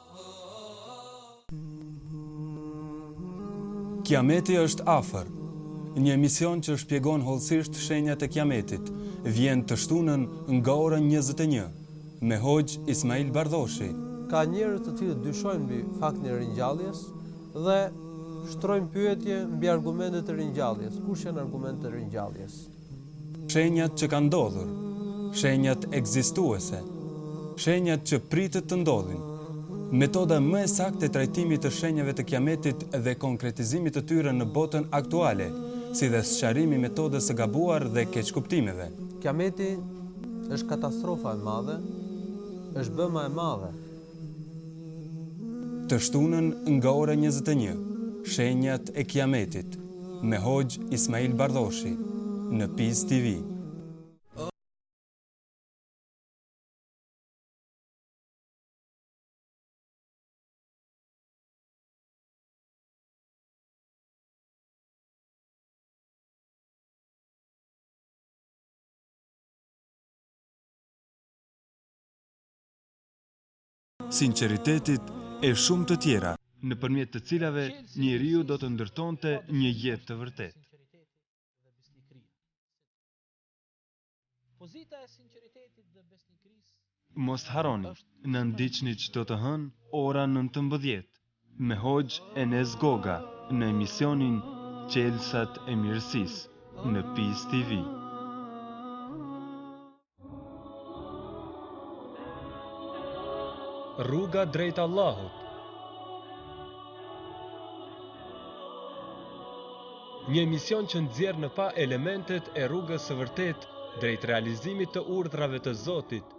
Kiameti është afër. Një emision që shpjegon hollësisht shenjat e Kiametit, vjen të shtunën nga ora njëzet e një, me Hoxhë Ismail Bardhoshi. Ka njerëz të cilët dyshojnë mbi faktin e ringjalljes dhe shtrojnë pyetje mbi argumentet e ringjalljes, kush janë argumentet e ringjalljes? Shenjat që kanë ndodhur, shenjat ekzistuese, shenjat që pritet të ndodhin, metoda më e saktë e trajtimit të shenjave të Kiametit dhe konkretizimit të tyre në botën aktuale, si dhe sqarimi i metodës së gabuar dhe keqkuptimeve. Kiameti është katastrofa e madhe, është bëma e madhe. Të shtunën nga ora njëzet e një, Shenjat e Kiametit me Hoxhë Ismail Bardhoshi në Peace TV. sinqeritetit e shumë të tjera, nëpërmjet të cilave njeriu do të ndërtonte një jetë të vërtetë. Mos harroni, na ndiqni çdo të hënë ora nëntëmbëdhjetë, Me Hoxhë Enes Goga në emisionin Çelësat e Mirësisë në Peace TV. Rruga drejt Allahut. Një emision që nxjerr në pah elementet e rrugës së vërtetë drejt realizimit të urdhrave të Zotit.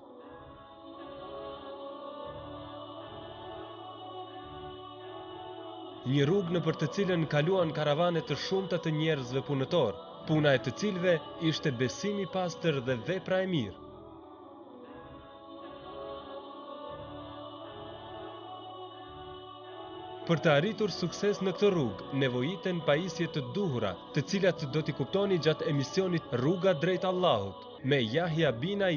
Një rrugë nëpër të cilën kaluan karavane të shumta të njerëzve punëtorë, puna e të cilëve ishte besimi i pastër dhe vepra e mirë. Për të arritur sukses në këtë rrugë, nevojiten pajisje të duhura, të cilat do t'i kuptoni gjatë emisionit Rruga drejt Allahut, me Jahja Binaj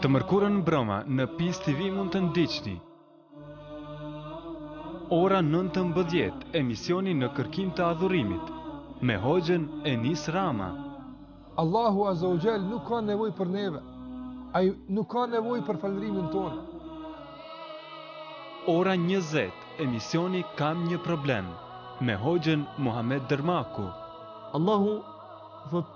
Të mërkurën mbrëma në Peace TV mund të ndiqni Ora 19:00 emisioni në kërkim të adhurimit me hoxhën Enis Rama. Allahu Azze ue Xhel nuk ka nevojë për neve. Ai nuk ka nevojë për falënderimin tonë. Ora 20 emisioni Kam një problem me hoxhën Muhamed Dërmaku. Allahu thotë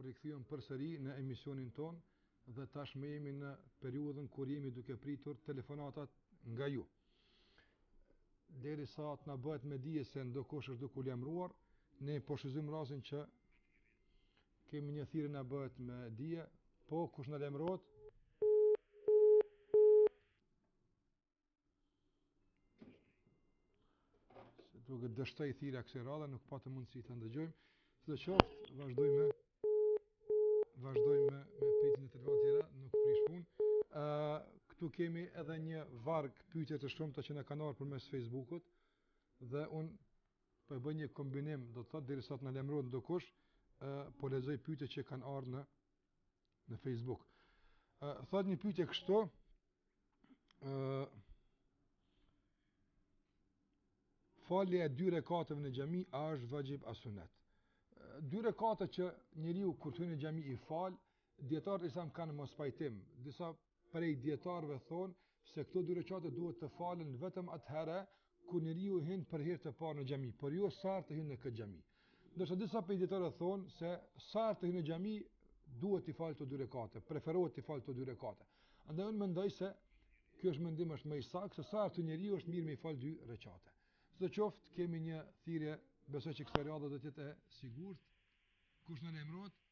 u rikthyem përsëri në emisionin tonë dhe tashmë jemi në periudhën kur jemi duke pritur telefonatat nga ju. Derisa të na bëhet me dije se ndokush është duke u lajmëruar, ne po shfrytëzojmë rastin që Kemi një thirrje na bëhet me dije, po kush na lajmërohet? duket dështoi thirrja kësaj radhe, nuk patëm mundësi ta ndëgjojmë. Sido qoftë, vazhdojmë me, vazhdojmë me, me pyetjet e tjera tjera, nuk prish punë. Uh, këtu kemi edhe një varg pyetje të shumta që na kanë ardhur përmes Facebookut, dhe unë Po e bëj një kombinim, do të thotë derisa të na lajmërohet ndokush, ë po lexoj pyetjet që kanë ardhur në në Facebook. Ë thotë një pyetje kështu, ë Falja e dy rekateve në xhami a është vajib a sunet? Dy rekate që njeriu kur hyn në xhami i fal, Dijetarët islamë kanë mospajtim. Disa prej dijetarëve thonë se këto dy rekate duhet të falen vetëm atëherë kur njeriu hyn për herë të parë në xhami, por jo sa herë hyn në këtë xhami. Ndërsa disa prej dijetarëve thonë se sa herë hyn në xhami duhet t'i falë ato dy rekate, preferohet t'i falë ato dy rekate. Andaj unë mendoj se ky është mendim është më i saktë se sa të njeriu është mirë me fal dy rekate. Sido qoftë kemi një thirrje, besoj që kësaj radhe do të jetë e sigurt. Kush na lajmërohet?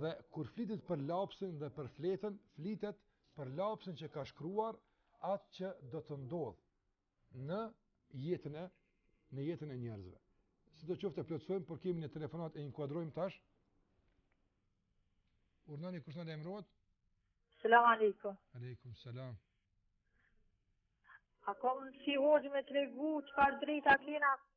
Dhe kur flitet për lapsin dhe për fletën, flitet për lapsin që ka shkruar atë që do të ndodhë në jetën e në jetën e njerëzve. Sidoqoftë e plotësojmë, por kemi një telefonatë e inkuadrojmë tash. Urdhnoni kush na lajmërohet? Selam aleikum. Aleikum selam. A ka mundësi hoxhë me tregu çfarë drejta kena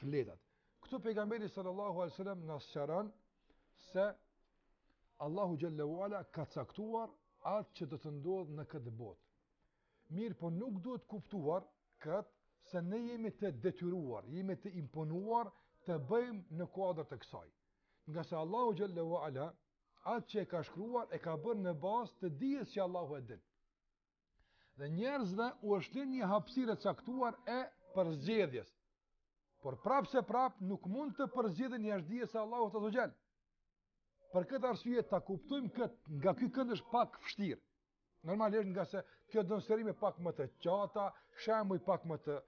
fletat. Këtu pejgamberi sallallahu alaihi wasallam na sqaron se Allahu xhele ue ala ka caktuar atë që do të ndodhë në këtë botë. Mirëpo nuk duhet kuptuar këtë se ne jemi të detyruar, jemi të imponuar të bëjmë në kuadër të kësaj. Ngase Allahu xhele ue ala, atë që e ka shkruar, e ka bërë në bazë të dijes që Allahu e din. Dhe njerëzve u është lënë një hapësirë e caktuar e përzgjedhjes. Por prapë se prapë nuk mund të përzgjedhin jashtë dijes së Allahut azze ue xhel. Për këtë arsye ta kuptojmë kët nga ky kënd është pak vështirë. Normalisht ngase kjo don sqarime pak më të gjata, shembuj pak më të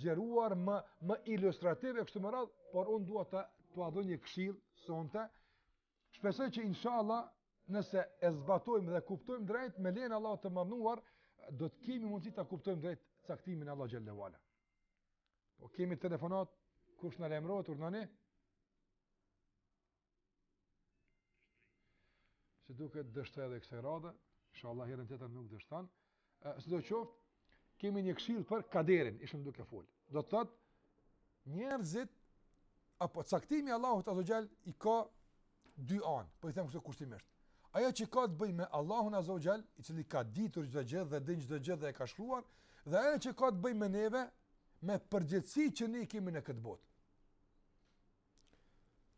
zgjeruar, më më ilustrativë e kështu me radhë, por unë dua t'ua jap një këshillë sonte Shpresoj që inshallah nëse e zbatojmë dhe kuptojmë drejt me lejen e Allahut të madhëruar, do të kemi mundësi ta kuptojmë drejt caktimin e Allahut xhele ue ala. Po kemi telefonatë kush na lajmërohet urdhnoni? Si duket dështoi edhe kësaj radhe, inshallah herën tjetër nuk dështon. Sido qoftë, kemi një këshill për kaderin, ishim duke fol. Do të thotë, njerëzit, apo caktimi i Allahut Azze ue Xhel i ka dy anë, po i them kështu kushtimisht. Ajo që ka të bëjë me Allahun Azze ue Xhel, i cili ka ditur çdo gjë dhe din çdo gjë dhe e ka shkruar, dhe ajo që ka të bëjë me neve, me përgjegjësi që ne i kemi në këtë botë.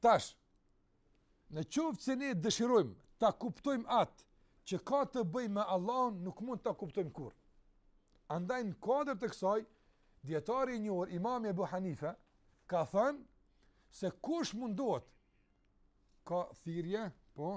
Tash, në qoftë se ne dëshirojmë ta kuptojmë atë që ka të bëjë me Allahun, nuk mund ta kuptojmë kurrë. Andaj në kuadër të kësaj, dijetari i njohur, imami Ebu Hanife, ka thënë se kush mundohet, ka thirrje, po,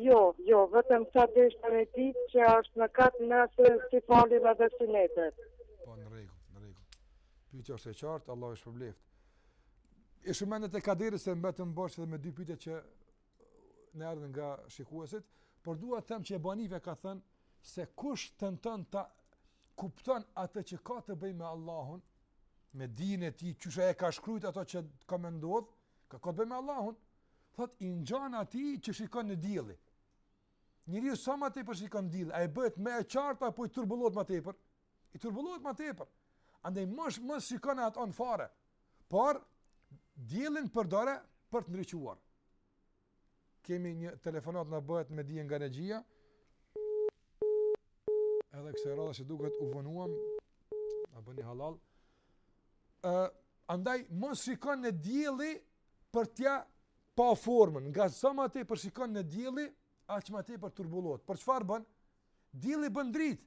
Jo, jo, vetëm desha me dit a asht mëkat nëse s'i falim edhe sunetet. Po, në rregull, në rregull. Pyetja është e qartë, Allahu ju shpërbleftë. E shumë mendet e kaderit se mbetëm bosh edhe me dy pyetje që na erdhën nga shikuesit, por dua të them që Ebu Hanife ka thënë se kush tenton ta kupton atë që ka të bëjë me Allahun, me dijen e tij, qysh e ka shkrujt ato që ka me ndodh, ka ka të bëjë me Allahun. Thot i ngjan atij që shikon në diell. Njeriu sa më tepër shikon në diell, a i bëhet më e qartë apo i turbullohet më tepër? I turbullohet më tepër. Andaj më s'e shikon atë fare. Por diellin përdore për të ndriçuar. Kemi një telefonat na bëhet me dije nga regjia. Edhe kësaj radhe siç duket u vonuam, na bëni hallall. Ë, uh, andaj mos shikon në diell për t'ia pa formën, ngase sa më tepër shikon në diell, aq më tepër turbullohet. Por çfarë bën? Dielli bën dritë,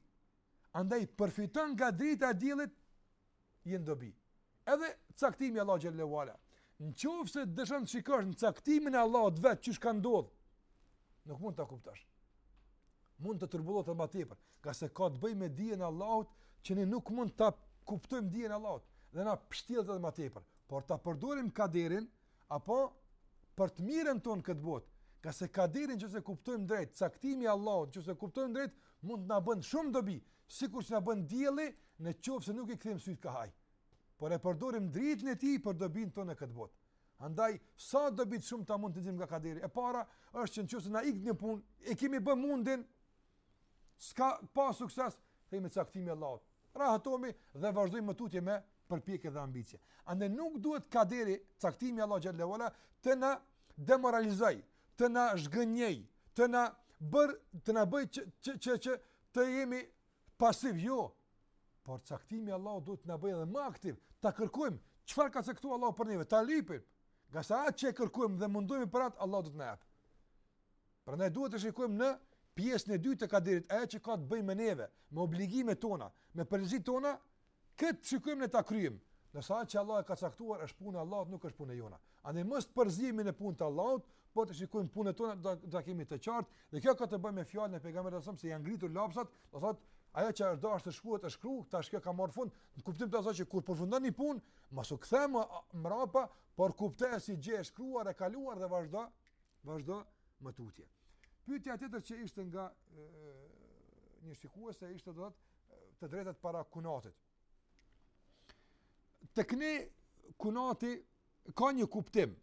andaj përfiton nga drita e diellit, jenë dobi. Edhe caktimi i Allahut Xhel-le ue Ala, në qoftë se dëshiron të shikosh në caktimin e Allahut vetë, qysh ka ndodhë, nuk mund ta kuptosh. Mund të turbullohet më tepër. Ngase ka të bëjë me dijen e Allahut që ne nuk mund ta kuptojmë dijen e Allahut dhe na pështjellet edhe më tepër, por ta përdorim kaderin apo për të mirën tonë në këtë botë. Ngase kaderin nëse e kuptojmë drejt, caktimin e Allahut nëse e kuptojmë drejt, mund të na bën shumë dobi, sikur që na bën dielli në qoftë se nuk i kthejmë sytë kah ai. Por e përdorim dritën e tij për dobinë tonë në këtë botë. Andaj, sa dobi të shumta mund t'i dimë nga kaderi? E para, është që në qoftë se na ik një punë, e kemi bë mundin, S'ka pas sukses, themi caktimi i Allahut. Rahatohemi dhe vazhdojmë më tutje me përpjekje dhe ambicie. Andaj nuk duhet kaderi, caktimi i Allahut Xhel-le ue Ala, të na demoralizojë, të na zhgënjejë, të na bë të na bëjë që që që, që të jemi pasivë jo por caktimi i Allahut duhet të na bëjë edhe më aktivë ta kërkojmë çfarë ka caktuar Allahu për ne ta lypim ngase atë që kërkojmë dhe mundohemi për atë Allahu do të na japë Prandaj duhet të shikojmë në pjesën e dytë të kaderit, ajo që ka të bëjë me neve, me obligimet tona, me përgjegjësitë tona, këtë shikojmë ne ta kryejmë. Ndërsa që Allahu e ka caktuar është puna e Allahut, nuk është puna jona. Andaj mos të përzihemi në punën e Allahut, por të shikojmë punën tona, do ta kemi të qartë. Dhe kjo ka të bëjë me fjalën e pejgamberit a.s. se janë ngritur lapsat, do thotë ajo që është dashur të shkruhet është shkruar, tash kjo ka marrë fund. Në kuptim të asaj që kur përfundon një punë, mos u kthem mbrapa, por kuptoje si gjë e shkruar e kaluar dhe vazhdo Vazhdo më tutje. Pyetja tjetër që ishte nga e, një shikuese ishte do të të drejtat para kunatit. Tek ne kunati ka një kuptim,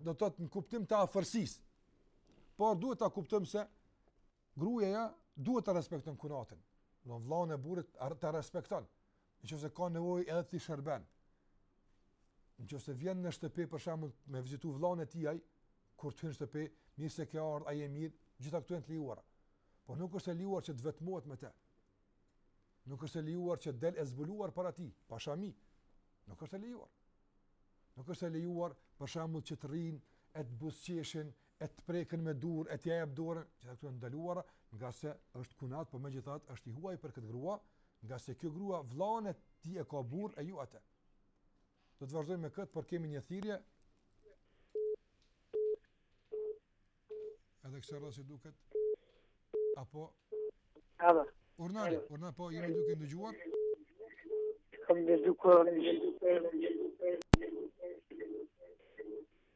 do të thotë një kuptim të afërsisë. Por duhet ta kuptojmë se Gruaja duhet ta respekton kunatin. Do vllahun e burrit ta respekton. Nëse ka nevojë edhe t'i shërben. Nëse vjen në shtëpi për shembull me vizitu vllahun e tij, kur të hyn në shtëpi, mirë se ke ardhur, a je mirë, gjitha këto janë të lejuara. Por nuk është e lejuar që të vetmohet me të. Nuk është e lejuar që del e zbuluar para tij, pa shami. Nuk është e lejuar. Nuk është e lejuar për shembull që të rrin e të buzëqeshin e të prekën me duar, e t'ja jep dorën, gjitha këto të ndaluara, ngase është kunat, po megjithatë është i huaj për këtë grua, ngase kjo grua vllanë e tij e ka burrë e jo atë. Do të vazhdojmë me këtë, por kemi një thirrje. Edhe kësaj radhe si duket. Apo? Edhe. Urdhëroni, urdhëro po, jemi duke dëgjuar? Jam duke dëgjuar.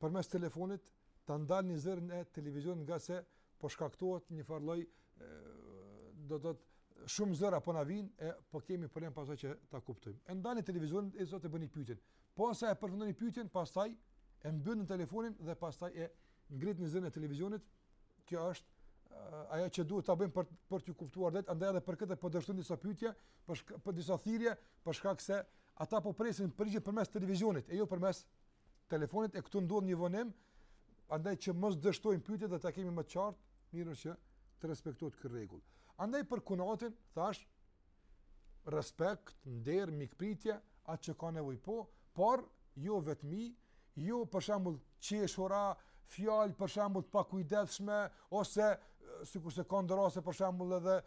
përmes telefonit ta ndalni zërin e televizionit ngase po shkaktohet një farë lloj do të thotë shumë zëra po na vijnë e po kemi problem pastaj që ta kuptojmë. E ndalni televizorin e zërit e bëni pyetjen. Posa e përfundoni pyetjen, pastaj e mbyllni telefonin dhe pastaj e ngritni zërin e televizionit. Kjo është uh, ajo që duhet ta bëjmë për për të kuptuar vetë, andaj edhe për këtë po dështojnë disa pyetje, për shka, për disa thirrje, për shkak se ata po presin përgjigje përmes televizionit e jo përmes telefonit e këtu ndodh një vonim, andaj që mos dështojnë pyetjet dhe ta kemi më të qartë, mirë është që të respektohet ky rregull. Andaj për kunatin thashë respekt, nder, mikpritje, atë që ka nevojë po, por jo vetmi, jo për shembull qeshura, fjalë për shembull të pakujdesshme ose sikurse ka ndër raste për shembull edhe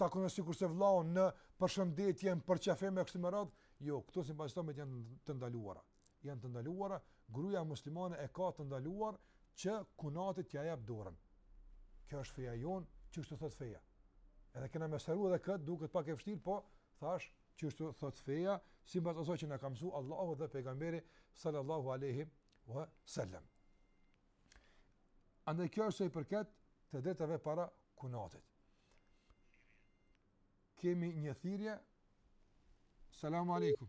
takon sikurse vllaun në përshëndetje, në përqafim e kështu me radhë, jo, këto si bashkëto me janë të ndaluara. janë të ndaluara, gruaja muslimane e ka të ndaluar që kunatit t'ia jap dorën. Kjo është feja jon, kështu thot feja. Edhe kena mesele edhe kët, duket pak e vështirë, po thash kështu thot feja, sipas asaj që na ka mësuar Allahu dhe pejgamberi sallallahu alaihi wa sallam. Andaj kjo është sa i përket detyrave para kunatit. Kemi një thirrje. Selam aleikum.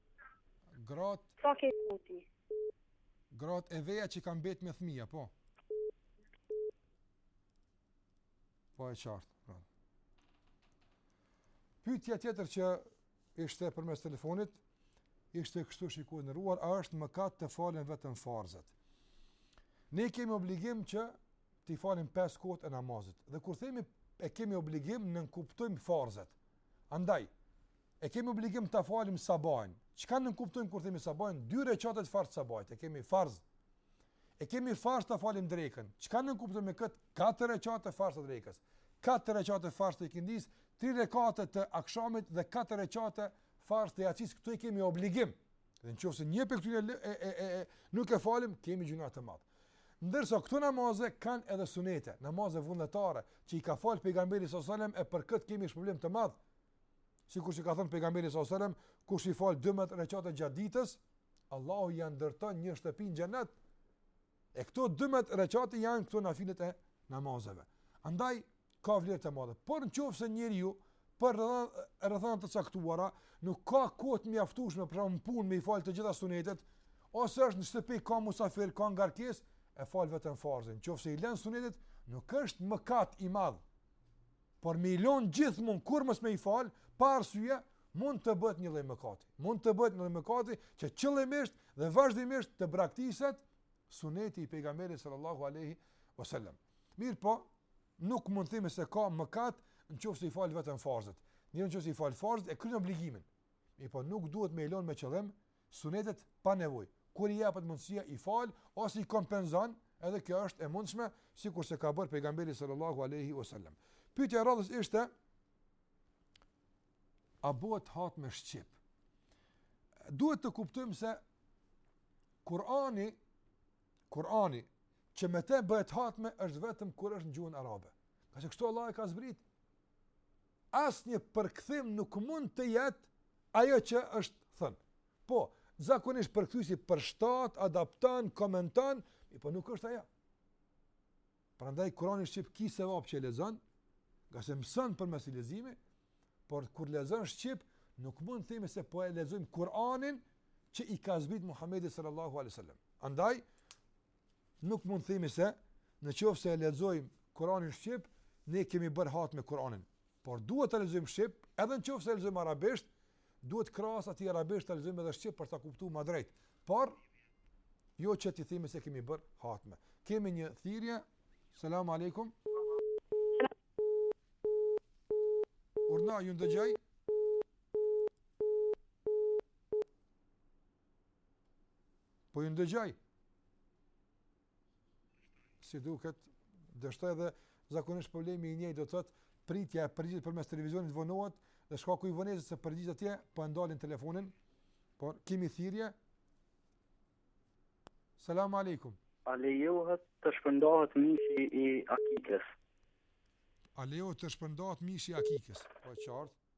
Gratë... Sa ke kuti? Gratë e veja që kan betë me thmija, po. Po e qartë, pra. Pytja tjetër që ishte përmes telefonit, ishte kështu shikues i nderuar, a është mëkat të falen vetëm farzët. Ne kemi obligim që t'i falim 5 kohët e namazit. Dhe kur themi e kemi obligim, nënkuptojmë farzët. Andaj, E kemi obligim ta falim sabahin. Çka nënkuptojmë kur themi sabahin? Dy rekatet farz të sabahit. E kemi farz. E kemi farz ta falim drekën. Çka nënkuptojmë kët? Katër rekatet farz të drekës. Katër rekatet farz të ikindis, tri rekate të akshamit dhe katër rekate farz të jacis. Këto i kemi obligim. Dhe në qofë se një prej këtyne e, e, e, e, nuk e falim, kemi gjynah të madhë. Ndërsa këto namaze kanë edhe sunete, namaze vullnetare, që i ka falë pejgamberi s.a.s. e për këtë kemi shpërblim të madhë. Sikurse ka thënë pejgamberi sa selam, kush i fal 12 rekate gjatë ditës, Allahu ia ndërton një shtëpi në xhenet. E këto 12 rekate janë këto nafilet e namazeve. Andaj ka vlerë të madhe. Por në qoftë se njeriu për rrethana të caktuara nuk ka kohë të mjaftueshme për shembull punë me i fal të gjitha sunetet, ose është në shtëpi ka musafir, ka ngarkesë, e fal vetëm farzin. Në qoftë se i lën sunetet, nuk është mëkat i madh. Por me i lënë gjithmonë kurrë mos me i fal, pa arsye, mund të bëhet një lloj mëkati. Mund të bëhet një lloj mëkati që qëllimisht dhe vazhdimisht të braktiset suneti i pejgamberit sallallahu alaihi wasallam. Mirëpo, nuk mund të themi se ka mëkat në qoftë se i fal vetëm farzët. Në nëse i fal farzët e kryen obligimin. Mirëpo, nuk duhet me i lënë me qëllim Sunetet pa nevojë, kur i jepet mundësia i fal ose i kompenzon, edhe kjo është e mundshme, sikurse ka bërë pejgamberi sallallahu alaihi wasallam. Pyetja e radhës ishte a bëhet hatme shqip? Duhet të kuptojmë se Kurani Kurani që me të bëhet hatme është vetëm kur është në gjuhën arabe. Ngase kështu Allahu e ka zbrit. asnjë përkthim nuk mund të jetë ajo që është thënë. Po, zakonisht përkthyesi përshtat, adapton, komenton, mirëpo nuk është ajo. Prandaj Kuranin shqip ki sevap që e lexon, ngase mëson përmes leximit, por kur lexon shqip nuk mund të themi se po e lexojmë Kur'anin që i ka zbrit Muhamedi sallallahu alaihi wasallam. Andaj Nuk mund të themi se në qoftë se e lexojmë Kur'anin shqip, ne kemi bërë hatme Kur'anin. Por duhet ta lexojmë shqip, edhe në qoftë se e lexojmë arabisht, duhet krahas atij arabisht ta lexojmë edhe shqip për ta kuptuar më drejt. Por jo që t'i themi se kemi bërë hatme. Kemi një thirrje. Selam aleikum. Urna, ju ndëgjoj. Po ju ndëgjoj. Si duket, dështoi edhe zakonisht problemi i njëjtë do të thotë pritja e përgjigjet përmes televizionit vonohet dhe shkaku i vonesës së përgjigjet atje po ndalin telefonin. Por kimi thirrje. Selam aleikum. A lejohet të shpërndahet mishi i akikës? A lejohet të shpërndahet mishi i akikës? Po, qartë.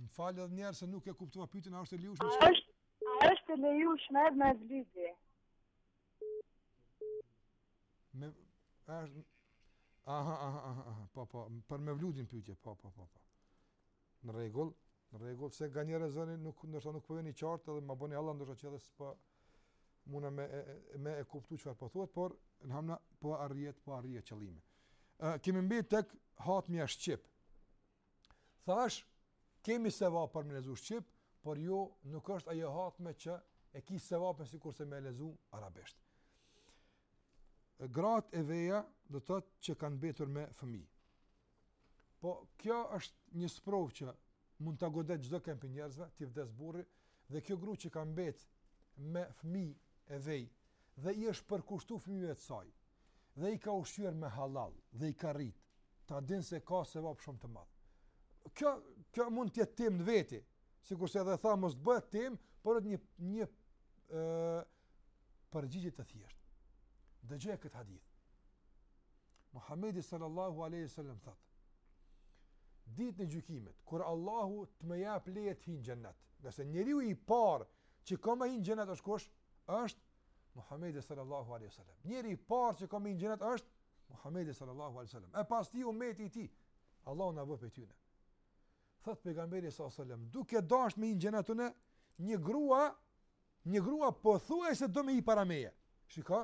Më fal edhe njëherë se nuk e kuptova pytjen, a është e lejushme që... A është, a është e lejushme edhe me zlidi? Me, a është... Aha, aha, aha, aha, po, po, për me vludin pytje, po, po, po, po. Në rregull, në rregull, se nganjëherë zëri nuk, ndoshta nuk po vjen i qartë edhe ma bëni hallall ndoshta që edhe s'po muna me, me e kuptu çfarë po thuhet, por, në hamna, po arrihet, po arrihet qëllimi. Uh, kemi mbi te hatmja shqip, Thash, kemi sevap për me lexu shqip, por jo nuk është ajo hatme që e ki sevap për sikurse me lexu arabisht. Grat e veja do të thotë që kanë mbetur me fëmijë. Po, kjo është një sprovë që mund ta godet çdo kënd prej njerëzve, t'i vdes burri, dhe kjo gru që ka mbet me fëmijë e ve, dhe i është përkushtu fëmijëve të saj, dhe i ka ushqyer me halal dhe i ka rrit, ta dinë se ka sevap shumë të madh. Kjo kjo mund të jetë temë në veti, sikurse edhe tha mos të bëhet temë, por një një ë përgjigje të thjeshtë. Dëgjoje këtë hadith. Muhamedi sallallahu alaihi wasallam thotë: Ditën e gjykimit, kur Allahu të më jap leje të hyj në xhennet, ngase njeriu i parë që ka me hy në xhennet është kush? Është Muhamedi sallallahu alaihi wasallam. Njeri i parë që ka me hi n'xhenet është Muhamedi sallallahu alaihi wasallam. E pas tij umeti i tij. Allahu na bëftë prej tyne. Thot pejgamberi sallallahu alaihi wasallam, duke dash me hi n'xhenet unë, një grua, një grua pothuajse do me hi para meje. Shiko,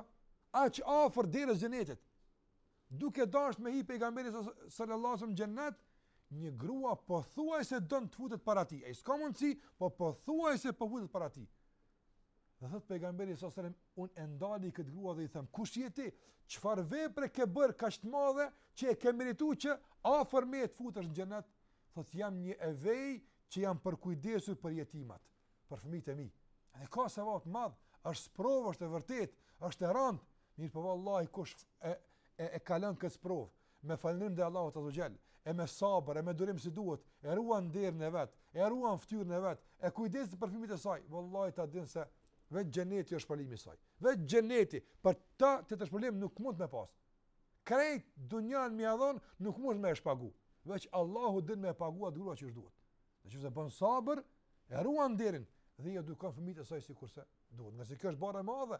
aq afër derës xhenetit. Duke dash me hi pejgamberi sallallahu alaihi wasallam n'xhenet, një grua pothuajse do të futet para tij. Ai s'ka mundsi, po pothuajse po futet para tij. Dhe thot pejgamberi sa selam un e ndali kët grua dhe i them kush je ti? Çfarë vepre ke bër kaq të madhe që e ke merituar që afër meje të futesh në xhenet? Thot jam një e ve që jam përkujdesur për jetimat, për fëmijët e mi. Dhe ka sevap t'madh, është sprov, është e vërtet, është e rand. Mirëpo vallahi kush e e, e kalon kët sprov. me falënderim ndaj Allahut Azza wa Jall, e me sabër, e me durim si duhet, e ruan nderin e vet, e ruan fytyrën e vet, e përkujdeset për fëmijët e saj, vallahi ta dini se vetë xheneti është shpërblimi i saj. Vetë xheneti për ta, tjetër shpërblim nuk mundet me pas. Krejt dunjan me ia dhon, nuk mund me e shpagu. Veç Allahu din me e pagu atë grua qysh duhet. Në qoftë se bën sabër, e ruan nderin dhe i edukon fëmijët e saj sikurse duhet. Ngase kjo është barrë e madhe.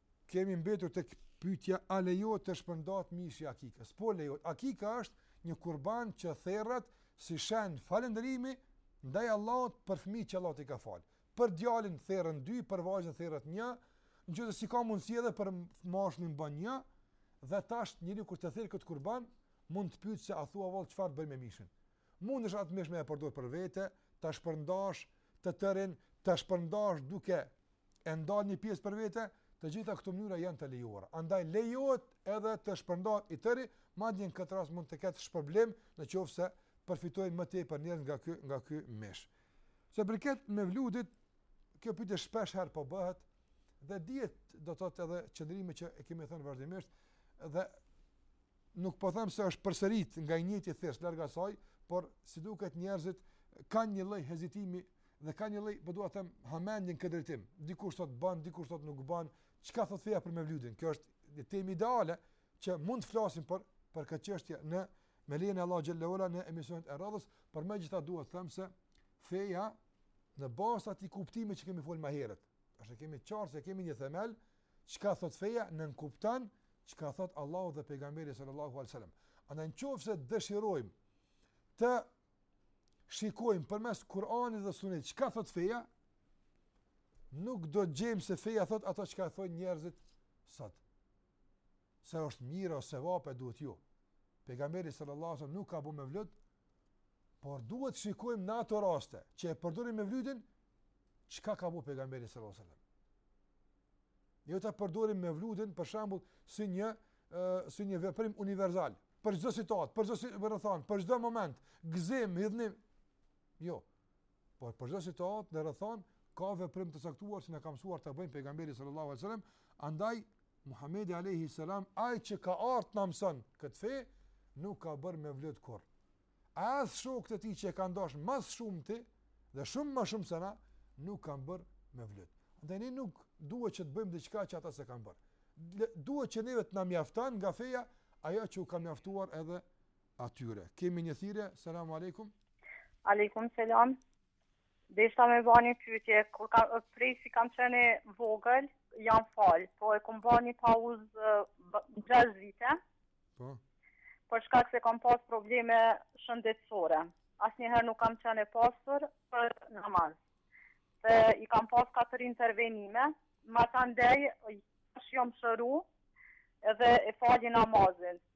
Kemi mbetur tek pyetja a lejohet të shpërndahet mishi i akikës? Po lejohet. Akika është një kurban që therret si shenj falënderimi ndaj Allahut për fëmijët që Allahu t'i ka fal. Për djalin therren 2, për vajzën therret 1, në qoftë se s'ka mundësi edhe për mashkullin bën 1 dhe tash njeriu kur të therr këtë kurban mund të pyet se a thua vallë çfarë bëj me mishin. Mundesh atë mish me e përdorë për vete, ta shpërndash të tërin, ta shpërndash duke e ndal një pjesë për vete, të gjitha këto mënyra janë të lejuara. Andaj lejohet edhe të shpërndahet i tëri, madje në këtë rast mund të ketë shpërblim në qoftë se përfitojnë më tepër njerëz nga ky nga ky mish. Sa i përket mevludit, kjo pyetje shpesh herë po bëhet, dhe dihet do të thotë edhe qëndrimi që e kemi thënë vazhdimisht, dhe nuk po them se është përsëritur nga i njëjti thjesht larg asaj, por si duket njerëzit kanë një lloj hezitimi dhe kanë një lloj, po dua të them, hamendje n'këtë drejtim. Dikush thotë bën, dikush thotë nuk bën. Çka thotë feja për Mevludin? Kjo është një temë ideale që mund të flasim për për këtë çështje në me lejen e Allahut xhallahu ala në emisionin e radhës, por megjithatë dua të them se feja në bazë të atij kuptimi që kemi folur më herët, Tash e kemi të qartë se kemi një themel çka thot feja nënkupton çka thot Allahu dhe pejgamberi sallallahu alajhi wasallam. Andaj në qoftë se dëshirojmë të shikojmë përmes Kur'anit dhe Sunnetit çka thot feja, nuk do të gjejmë se feja thot ato çka thonë njerëzit sot. Se është mirë o sevap e duhet, jo. Pejgamberi sallallahu alajhi wasallam nuk ka bo mevlud Por duhet të shikojmë në ato raste që e përdorim mevludin, çka ka bë pejgamberi sallallahu alajhi wasallam. Jo ta përdorim mevludin për shembull si një si një veprim universal për çdo situatë, për çdo rrethanë, për çdo moment, gëzim, hidhnim. Jo. Por për çdo situatë dhe rrethanë ka veprim të caktuar që na ka mësuar të bëjmë pejgamberi sallallahu alajhi wasallam, andaj Muhamedi alayhi salam ai që ka ardhur të na mëson këtë fe nuk ka bërë mevlud kurrë. As shokët e tij që e kanë dashur më së shumti dhe shumë më shumë se na nuk kanë bërë mevlud. Andaj ne nuk duhet që të bëjmë diçka që ata s'e kanë bërë. Duhet që neve të na mjafton nga feja ajo që u ka mjaftuar edhe atyre. Kemi një thirrje. Selam aleikum. Aleikum selam. Deshta me ba një pytje, kur ka, prej si kam qenë e vogël, jam fal, po e kom ba një pauz gjashtë vite, po. për shkak se kom pas probleme shëndetsore. Asnjëherë nuk kam qenë e pastër për namaz. Se i kam pas katër intervenime, matandej, tash jam shëru, edhe e fali namazin.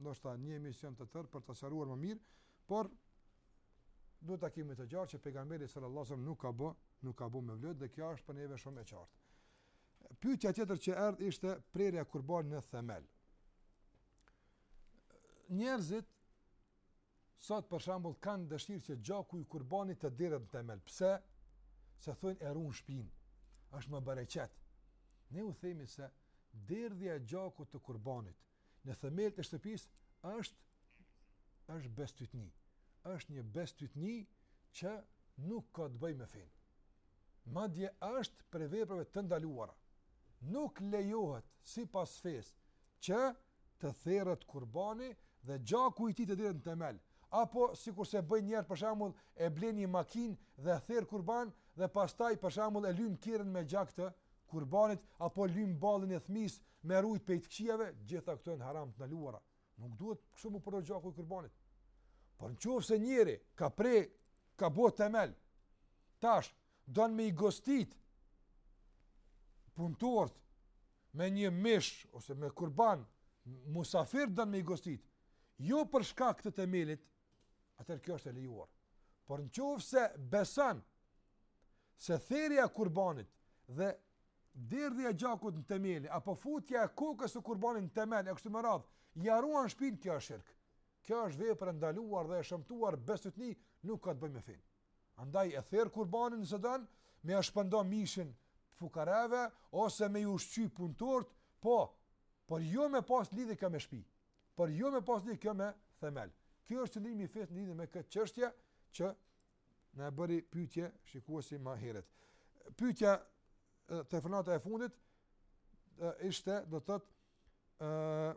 ndoshta një emision të tërë për ta sqaruar më mirë, por duhet ta kemi të qartë që pejgamberi sallallahu alajhi wasallam nuk ka bë, nuk ka bë mevlud dhe kjo është për neve shumë e qartë. Pyetja tjetër që erdhi ishte prerja e kurbanit në themel. Njerëzit sot për shembull kanë dëshirë që gjaku i kurbanit të derdhet në themel. Pse? Se thonë e ruan shtëpinë. Është me bereqet. Ne u themi se derdhja e gjakut të kurbanit Në themelet e shtëpisë është është bestytni. Është një bestytni që nuk ka të bëjë me fenë. Madje është prej veprave të ndaluara. Nuk lejohet sipas fesë që të therret kurbani dhe gjaku i tij të derdhet në themel. Apo sikurse bëjnë njerëz për shembull e blen një makinë dhe therr kurban dhe pastaj për shembull e lyn kerrin me gjak të kurbanit apo lyn ballin e fëmisë me rujt pej të këqijave, gjitha këto janë haram të ndaluara. Nuk duhet kështu me u përdor gjaku i kurbanit. Por në qoftë se njëri ka pre ka bë temel tash don me i gostit punëtorët me një mish ose me kurban musafir don me i gostit jo për shkak të temelit atëherë kjo është e lejuar. Por në qoftë se beson se therja e kurbanit dhe derdhja e gjakut në temel, apo futja e kokës së kurbanit në temel, e kështu me radhë, ia ruan shpinë, kjo është shirk. Kjo është vepër e ndaluar dhe e shëmtuar, bestytni, nuk ka të bëjë me fenë. Andaj e ther kurbanin nëse don, me ua shpërnda mishin fukareve, ose me i ushqy punëtorët, po, por jo me pas lidhje kjo me shpi. por jo me pas lidhje kjo me themel. Kjo është qëndrimi i fesë në lidhje me këtë çështje që na e bëri pyetje shikuesi më herët. Pyetja telefonata e fundit ishte do të thotë ë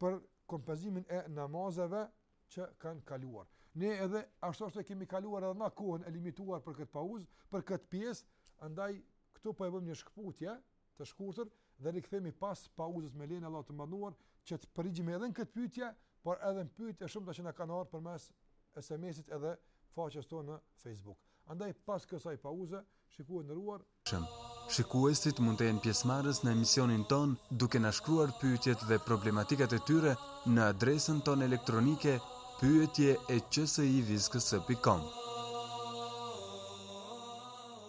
për kompensimin e namazeve që kanë kaluar. Ne edhe ashtu ashtu kemi kaluar edhe na kohën e limituar për këtë pauzë, për këtë pjesë, andaj këtu po e bëjmë një shkputje, të shkurtër dhe rikthehemi pas pauzës me lejen e Allahut të madhëruar që të përgjigjemi edhe në këtë pyetje, por edhe në pyetjet e shumta që na kanë ardhur përmes SMS-it edhe faqes tonë në Facebook. Andaj pas kësaj pauze, shikues të nderuar, shikuesit mund të jenë pjesëmarrës në emisionin tonë duke na shkruar pyetjet dhe problematikat e tyre në adresën tonë elektronike pyetje e qësë i viskës e pikon.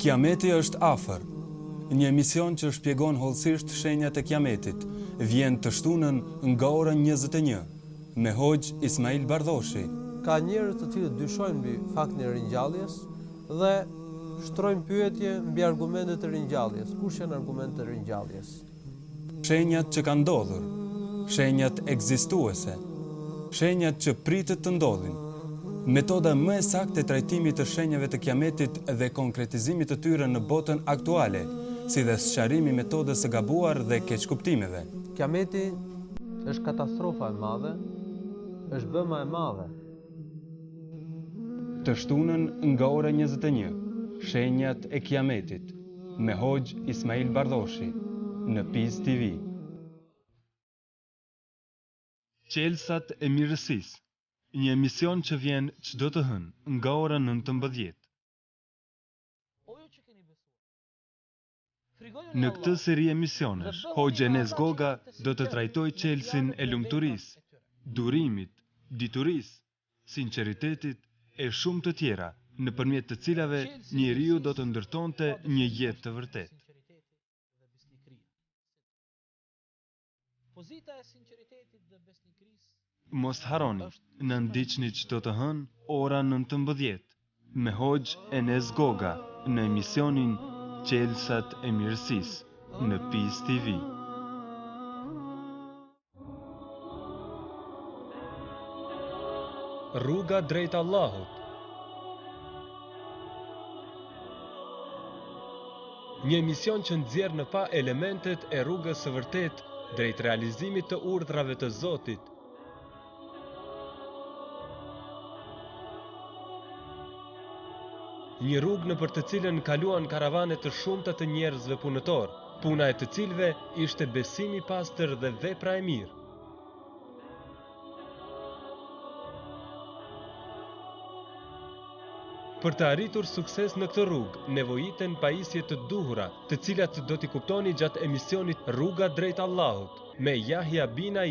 Kiameti është afër. Një emision që shpjegon hollësisht shenjat e Kiametit, vjen të shtunën nga ora njëzet e një, me Hoxhë Ismail Bardhoshi. Ka njerëz të cilët dyshojnë mbi faktin e ringjalljes dhe shtrojnë pyetje mbi argumentet e ringjalljes, kush janë argumentet e ringjalljes? Shenjat që kanë ndodhur, shenjat ekzistuese, shenjat që pritet të ndodhin, metoda më e saktë e trajtimit të shenjave të Kiametit dhe konkretizimit të tyre në botën aktuale, si dhe sqarim i metodës së gabuar dhe keqkuptimeve. Kiameti është katastrofa e madhe, është bëma e madhe. Të shtunën nga ora njëzet e një, shenjat e Kiametit. me Hoxhë Ismail Bardhoshi në Peace TV. Çelësat e mirësisë, një emision që vjen çdo të hënë nga ora nëntëmbëdhjetë. Në këtë seri emisionesh, Hoxhë Enes Goga do të trajtojë çelësin e lumturisë, durimit, diturisë, sinqeritetit e shumë të tjera nëpërmjet të cilave njeriu do të ndërtonte një jetë të vërtetë. Mos harroni, na ndiqni çdo të hënë ora nëntëmbëdhjetë, Me Hoxhë Enes Goga në emisionin Çelësat e Mirësisë në Peace TV. Rruga drejt Allahut. Një emision që nxjerr në pah elementet e rrugës së vërtetë drejt realizimit të urdhrave të Zotit, Një rrugë nëpër të cilën kaluan karavane të shumta të njerëzve punëtorë, puna e të cilëve ishte besimi i pastër dhe vepra e mirë. Për të arritur sukses në këtë rrugë, nevojiten pajisje të duhura, të cilat do t'i kuptoni gjatë emisionit Rruga drejt Allahut, me Jahja Binaj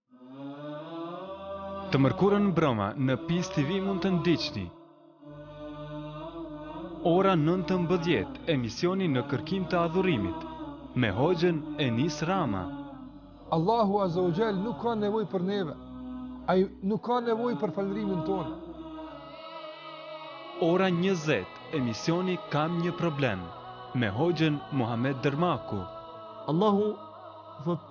Të mërkurën mbrëma në Peace TV mund të ndiqni Ora 19:00 emisioni në kërkim të adhurimit me hoxhë Enis Rama. Allahu Azza wa Jall nuk ka nevojë për neve. Ai nuk ka nevojë për adhurimin tonë. Ora 20 emisioni Kam një problem me hoxhën Muhammed Dërmaku. Allahu thotë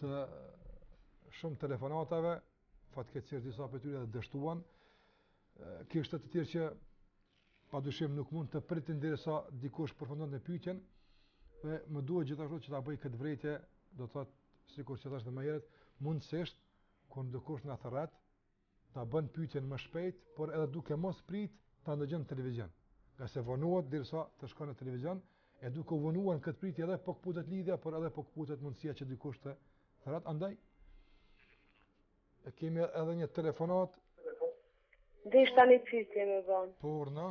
të shumë telefonatave, fatkeqësisht disa prej tyre dështuan. Kishte të tjerë që padyshim nuk mund të pritin derisa dikush përfundon pyetjen dhe më duhet gjithashtu që ta bëj këtë vërejtje, do të thotë sikur që thashë më herët, mundësisht kur dikush na thret, ta bën pyetjen më shpejt, por edhe duke mos prit ta ndëgjon në televizion. Ngase vonohet derisa të shkon në televizion, e duke u vonuar në këtë pritje edhe po këputet lidhja, por edhe po këputet mundësia që dikush të thret, andaj, e kemi edhe një telefonat. Edhe shtojmë pyetje më vonë. Po, urdhno?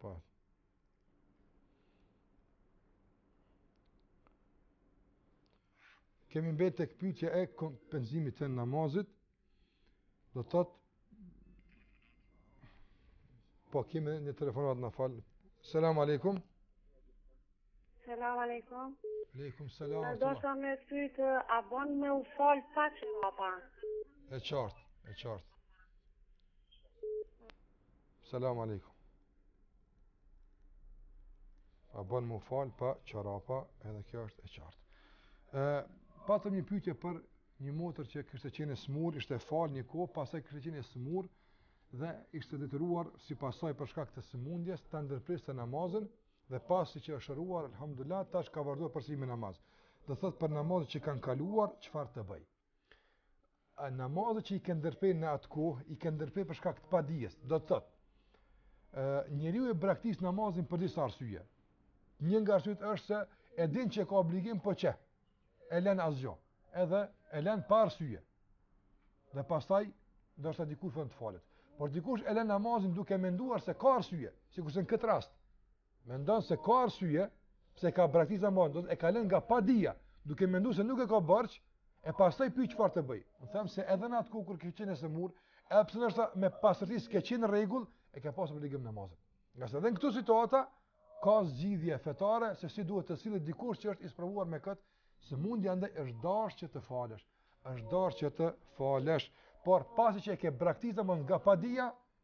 Po. Kemi mbet tek pyetja e kompenzimit të namazit, do të thotë, po kemi një telefonat më fal. Selam aleikum. Selam aleikum. Aleikum, selam. Deshta me pyt a bon me u fal pa që E qartë, e qartë. Selam aleikum. A bën me u fal pa çorapa, edhe kjo është e qartë. Ë patëm një pyetje për një motër që kishte qenë smur, ishte fal një kohë, pastaj kishte qenë smur dhe ishte detyruar si pasojë për shkak të sëmundjes të ndërpriste namazin dhe pasi që është shëruar alhamdulillah tash ka vazhduar përsëri me namaz. Do thot për namazet që kanë kaluar, çfarë të bëjë? A namazet që i ka ndërpre në atë kohë, i ka ndërpre për shkak të padijes, do të thotë. Ë njeriu e braktis namazin për disa arsye. Një nga arsyet është se e din që ka obligim po çe. E lën asgjë. Edhe e lën pa arsye. Dhe pastaj ndoshta dikur fillon të falet. Por dikush e lën namazin duke menduar se ka arsye, sikurse në këtë rast. Mendon se ka arsye pse e ka braktisë namazin, do të thotë e ka lënë nga padija, duke menduar se nuk e ka borxh, e pastaj pyet çfarë të bëj. Unë them se edhe në atë kohë kur ke qenë i sëmurë, edhe pse ndoshta me pastërti s'ke qenë në rregull, e ke pasur obligim namazin. Ngase edhe në këto situata ka zgjidhje fetare se si duhet të sillet dikush që është i sprovuar me kët sëmundje, andaj është dashur që të falesh, është dashur që të falesh, por pasi që e ke braktisë më nga padija,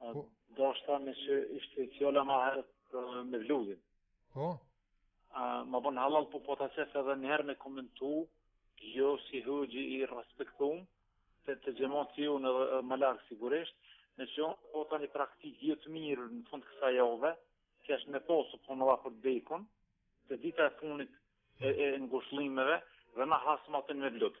Po. Ndoshta meqë ishte fjala ma herët mevludin. Po. A, ma bon hallall po po ta qes edhe njëherë me komentu, jo si hoxhë i respektum, të dëgjojmë si ju në ma larg sigurisht, meqë unë po ta një praktikë gjithë jo të mirë në fund kësaj jave, që asht me posë po në për bekon, te dita e funit e, e ngushllimeve, dhe na hasë matën mevlud.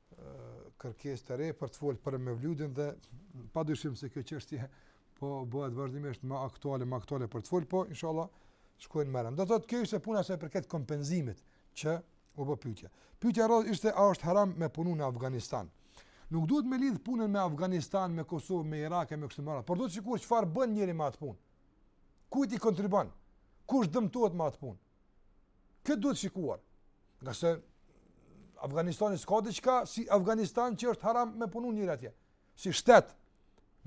kërkesë të re për të folur për Mevludin dhe padyshim se kjo çështje po bëhet vazhdimisht më aktuale, më aktuale për të folur, po inshallah shkojnë më rëndë. Do thotë kjo ishte puna sa i përket kompenzimit që u bë pyetja. Pyetja rreth ishte a është haram me punu në Afganistan. Nuk duhet me lidh punën me Afganistan, me Kosovë, me Irak e me kështu me radhë. Por do të shikosh çfarë bën njëri me atë punë. Kujt i kontribon? Kush dëmtohet me atë punë? Këtë duhet shikuar. Ngase Afganistani s'ka diçka si Afganistan që është haram me punu njeri atje. Si shtet.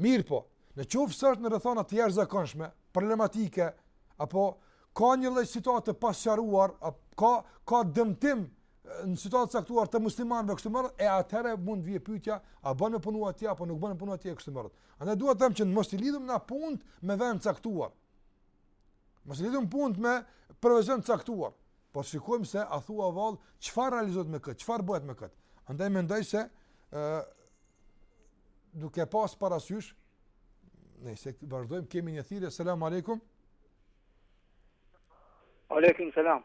Mirëpo. Në qoftë se është në rrethana të jashtëzakonshme, problematike, apo ka një lloj situate të pasqaruar, ka, ka dëmtim në situatë të caktuar të muslimanëve kështu me radhë, e atëherë mund të vijë pyetja, a bën me punu atje, apo nuk bën me punu atje kështu me radhë. Andaj dua të them që ne mos të lidhim punën me vend të caktuar. Mos i lidhim punët me profesion të caktuar, por shikojmë se a thua vallë çfarë realizohet me kët, çfarë bëhet me kët. Andaj mendoj se ë duke pas parasysh, ne se vazhdojmë kemi një thirrje, selam aleikum. Aleikum selam.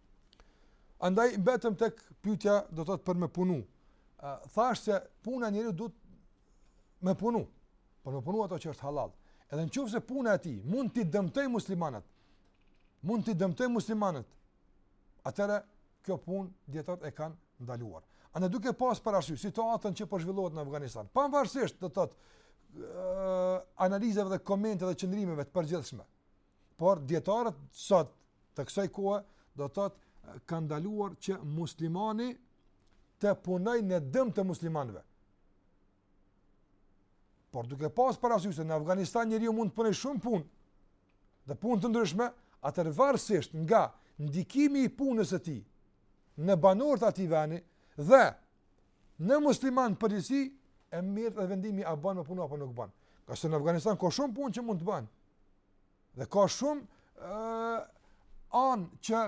Andaj mbetëm tek pyetja do të thotë për me punu. Ë thashë se puna e njeriu duhet me punu. Por me punu atë që është hallall. Edhe nëse puna e tij mund t'i dëmtojë muslimanët. Mund t'i dëmtojë muslimanët. Atëherë kjo punë dijetarët e kanë ndaluar. Andaj duke pas parasysh situatën që po zhvillohet në Afganistan, pavarësisht do të thotë analizave dhe komenteve dhe qëndrimeve të përgjithshme. Por dijetarët sot të kësaj kohe do të thotë kanë ndaluar që muslimani të punojë në dëm të muslimanëve. Por duke pas parasysh se në Afganistan njeriu mund të punojë shumë punë, dhe punë të ndryshme, atëherë varësisht nga ndikimi i punës së tij në banorët e atij veni dhe Në musliman përgjegjësi e mirë dhe vendimi a bën me punu apo nuk bën. Ka se në Afganistan ka shumë punë që mund të bën. Dhe ka shumë ë anë që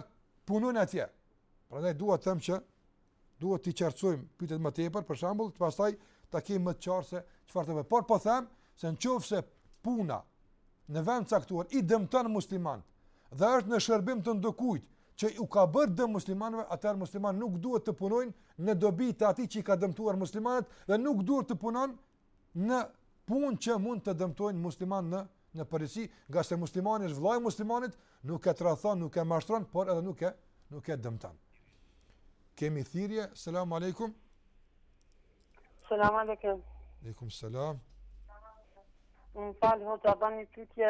punojnë atje. Prandaj dua të them që duhet të qartësojmë pyetjet më tepër, për shembull, të pastaj ta kemi më të qartë se çfarë të bëjmë. Por po them se nëse puna në vend caktuar i dëmton muslimanët, dhe është në shërbim të ndokujt që u ka bërë dëm muslimanëve, atëherë muslimanët nuk duhet të punojnë në dobi të atij që i ka dëmtuar muslimanët dhe nuk duhet të punon në punë që mund të dëmtojnë musliman në në përgjithësi, nga se muslimani është vëllai muslimanit, nuk e tradhton, nuk e mashtron, por edhe nuk e nuk e dëmton. Kemi thirrje, selam aleikum. Selam aleikum. Aleikum selam. Më fal, hoxha, ba një pytje,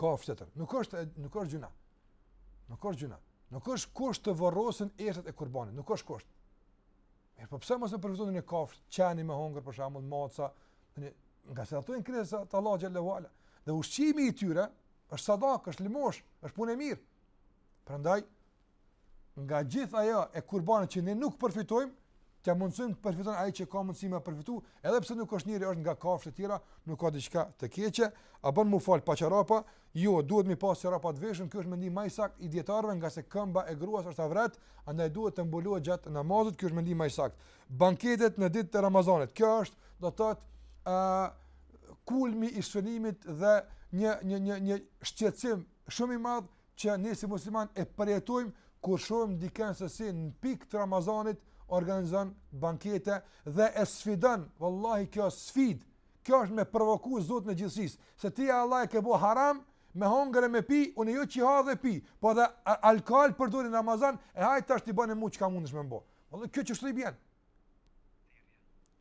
kafshë tjetër. Nuk është nuk është gjynah. Nuk është gjynah. Nuk është kusht të vorrosin eshtrat e kurbanit, nuk është kusht. Mirë, po pse mos me përfitu ndonjë kafshë, qeni me hongër për shembull, maca, tani nga se ato janë krijesa të Allahut xhele ue ala. Dhe ushqimi i tyre është sadaka, është lëmoshë, është punë e mirë. Prandaj nga gjithë ajo e kurbanit që ne nuk përfitojmë, t'ia mundësojmë të përfiton ai që ka mundësi me përfitu, edhe pse nuk është njeri, është nga kafshë të tjera, nuk ka diçka të keqe, a bënë mu falë pa çarapa, jo, duhet mi pasë çarapa të veshun, kjo është mendimi ma i sakt i dijetarve nga se këmba e gruas është avret, andaj duhet të mbulohet gjatë namazit, kjo është mendimi ma i sakt. Banketet në ditë të Ramazanit, kjo është, do të thotë, uh, kulmi i sënimit dhe një, një, një, një shqetësim shumë i madh, që ne si muslimanë e përjetojmë kur shohim dikën se si në pikë të Ramazanit organizon bankete dhe e sfidon, vallahi kjo është sfidë. Kjo është me provoku Zotin e gjithësisë, se ti Allah e ke bo haram me hongër e me pi, unë jo që ha dhe pi, po dhe alkohol përdor n'Ramazan, e hajt tash ti bane mu çka mundesh me m'bo. Vallahi, kjo qështu i bjen.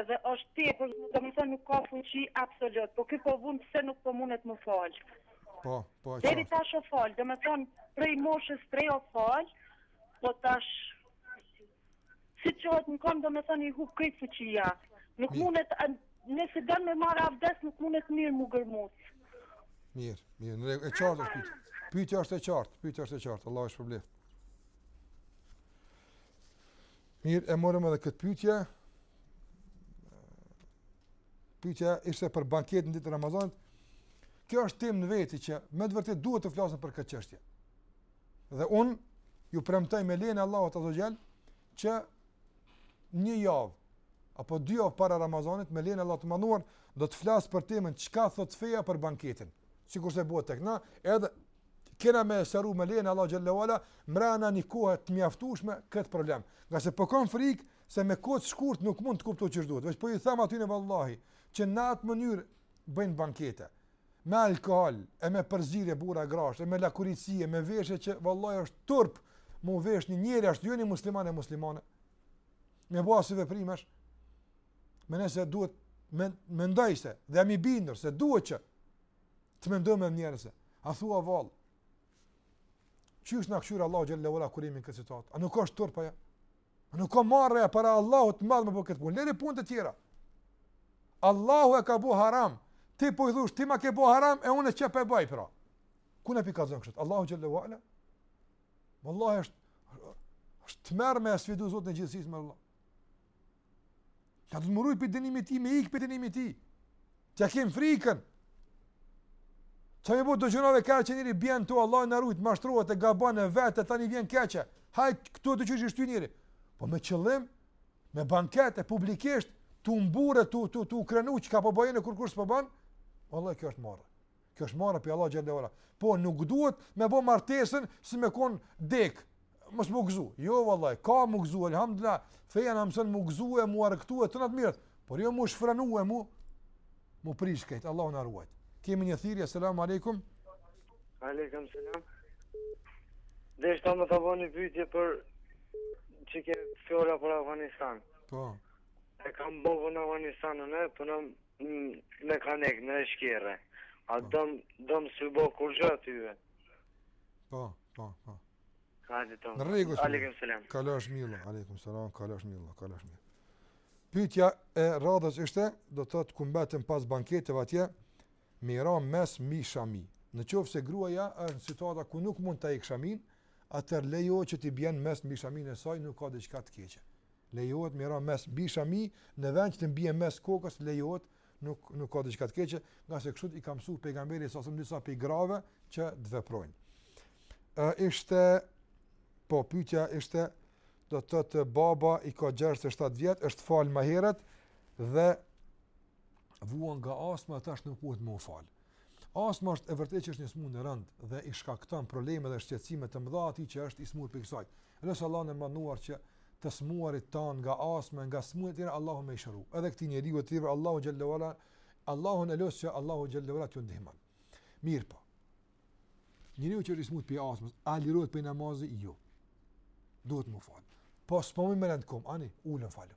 Edhe është tepër, domethënë nuk ka fuqi absolut, po ky po vuan pse nuk po mundet mu fal. Po, po e qartë. Deri tash o fal, domethënë prej moshës tre o fal, po tash si çohet në kom domethënë i hub krejt fuqia. Nuk mundet nëse don me marrë avdes nuk mundet mirë mu gërmuq. Mirë, mirë, në rregull, e qartë është pyetja. Pyetja është e qartë, pyetja është e qartë, Allahu t'shpërbleft. Mirë, e morëm edhe këtë pyetje. Pyetja ishte për banketin ditë të Ramazanit. Kjo është temë në veti që me të vërtetë duhet të flasim për këtë çështje. Dhe unë ju premtoj me lejen e Allahut aze ue xhel që një javë apo dy javë para Ramazanit me lejen e Allahut të madhnuar do të flas për temën çka thotë feja për banketin. Sikurse bëhet tek na, edhe kena me sqaru me lejen e Allahut xhelle ue ala, mrena një kohe të mjaftushme këtë problem. Ngase po kam frikë se me kohë t'shkurt nuk mund të kuptohet qysh duhet. Veç po i them atyne vallahi që në atë mënyrë bëjnë bankete. Me alkohol, e me përzirje burra grash, e me lakuriqësi, e me veshje që vallahi është turp m'u vesh një njeri ashtu jo një musliman e muslimane. Me bo asi veprimesh, me nëse duhet, me, mendoj se, dhe jam i bindur se duhet që Të mendojmë me njerëzve. A thua vallë? Qysh na këqyr Allahu xhelle ue ala kur jemi në këtë situatë? A nuk është turp ajo? A nuk ka marre para Allahut të madh me bo këtë punë? Leri punët tjera. Allahu e ka bo haram. Ti po i thush, ti ma ke bo haram e unë qe po e baj pra. Ku në pika zënë kështu? Allahu xhelle ue ala? Vallahi është, është tmerr me e sfidu Zotin e gjithësisë me Allah. Që duhet m'u rujt pi dënimit tij, me ik pi dënimit tij. T'ia kem frikën. Qa me bo do gjynahe kur që njeri bjen tu Allahu na rujt, mashtrohet e gabon e vetë, e tani i vjen keq. Hajt, këtu e qysh ishte njeri. Po me qëllim, me banket e publikisht, tu u mburr, tu, tu, tu krenu çka po bajnë e kurkush s'po ban, vallahi kjo është marre. Kjo është marre pi Allahut xhelle ue ala. Po nuk duhet me bo martesën si me kon dekë. Mos m'u gëzu. Jo vallahi, ka m'u gëzu, alhamdulillah. Feja na mëson m'u gëzu e m'u argëtu e të natë mirë. Por jo m'u shfrenu e m'u m'u prish krejt. Allahu na ruajt. Kemi një thirrje. Selam aleikum. Aleikum selam. Deshta me ta bo një pyetje për që ke fol për Afganistan. Po. E kam babën në Afganistan, në, për në Mekanik në shkirre. A po. dëm dëm s'u bë kurgjë atyne. Po, po, po. Hajde të Në rregull. Aleikum selam. Kalofsh mirë, aleikum selam, kalofsh mirë, kalofsh mirë. Pyetja e radhës ishte, do të thotë ku mbetëm pas banketeve atje, me ra mes'h mi shami. Në qoftë se gruaja është në situata ku nuk mund ta hek shaminë, atëherë lejohet që t'i bjen mes'h mi shaminë e saj, nuk ka diçka të keqe. Lejohet me ra mes'h mbi shami, në vend që t'i bjen mes'h kokës, lejohet, nuk nuk ka diçka të keqe, ngase kështu i ka mësuar pejgamberi salallahu alejhi ve selem disa pi grave që të veprojnë. Ë ishte po pyetja ishte do të thotë baba i ka 67 vjet, është fal ma herët dhe vuan nga astma tash nuk mundet m'u fal. Astma është e vërtetë që është një sëmundje e rëndë dhe i shkakton probleme dhe shqetësime të mëdha atij që është i smur pi kësaj. Lus Allahun e madhëruar që të smurët tanë nga astma, nga sëmundjet tjera Allahu me i shëru. Edhe këtë njeri e të tjerë Allahu xhelle ue ala Allahun e lus që Allahu xhelle ue ala t'u ndihmon. Mirëpo. Njeriu që është smut pi astmës, a lirohet pi namazit? Jo. Duhet m'u fal. Po s'po munet n'kom, ani, ulun falu.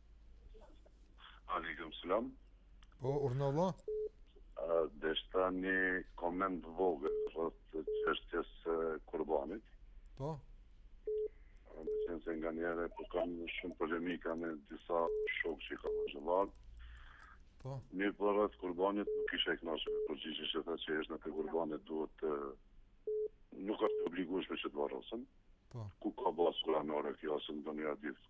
Alejkum selam. Po, urdhno vëlla. Ë, deshta një koment të vogël rreth çështjes së kurbanit. Po. Ë, meqenëse nganjëherë, po kam shumë polemika me disa shokë që i kam hoxhallarë. Po. Mirëpo rreth kurbanit, nuk isha i kënaqur me përgjigjen që tha që eshtrat e kurbanit duhet të nuk është e obligueshme që të varrosen. Po. Ku ka bazë kuranore kjo ose ndonjë hadith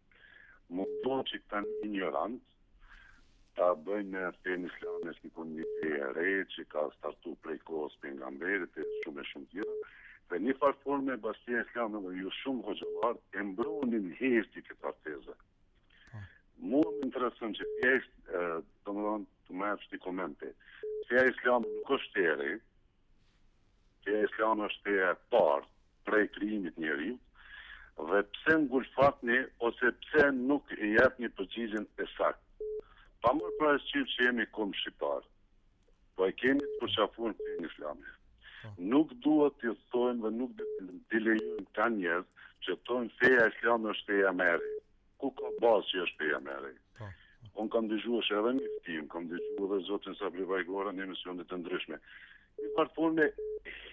Mundohen që këta injorantë ta bëjnë fenë islame sikur një fe e re që ka startu prej kohës së pejgamberit e shumë e shumë tjera. Dhe në një farë forme bashkësia islame dhe ju shumë hoxhallarë e mbroni, heshtni këtë far teze. Po. Mua më intereson kjo pjesë, domethënë, të më e pështi komente. Feja islame nuk është e re, Feja islame është feja e parë prej krijimit të njeriut dhe pse ngulfatni ose pse nuk i jepni përgjigjen e saktë. Pa marrë parasysh që jemi komb shqiptar, po e kemi të përqafuar fenë islame. Nuk duhet të thonë dhe nuk do t'i lejojmë këta njerëz që thonë feja islame është feja më e re. Ku ka bazë që është feja më e re? Po, po. Unë kam dëgjuar se edhe një tim, kam dëgjuar edhe zotin Sabri Bajgora në emisione të ndryshme. Në farë forme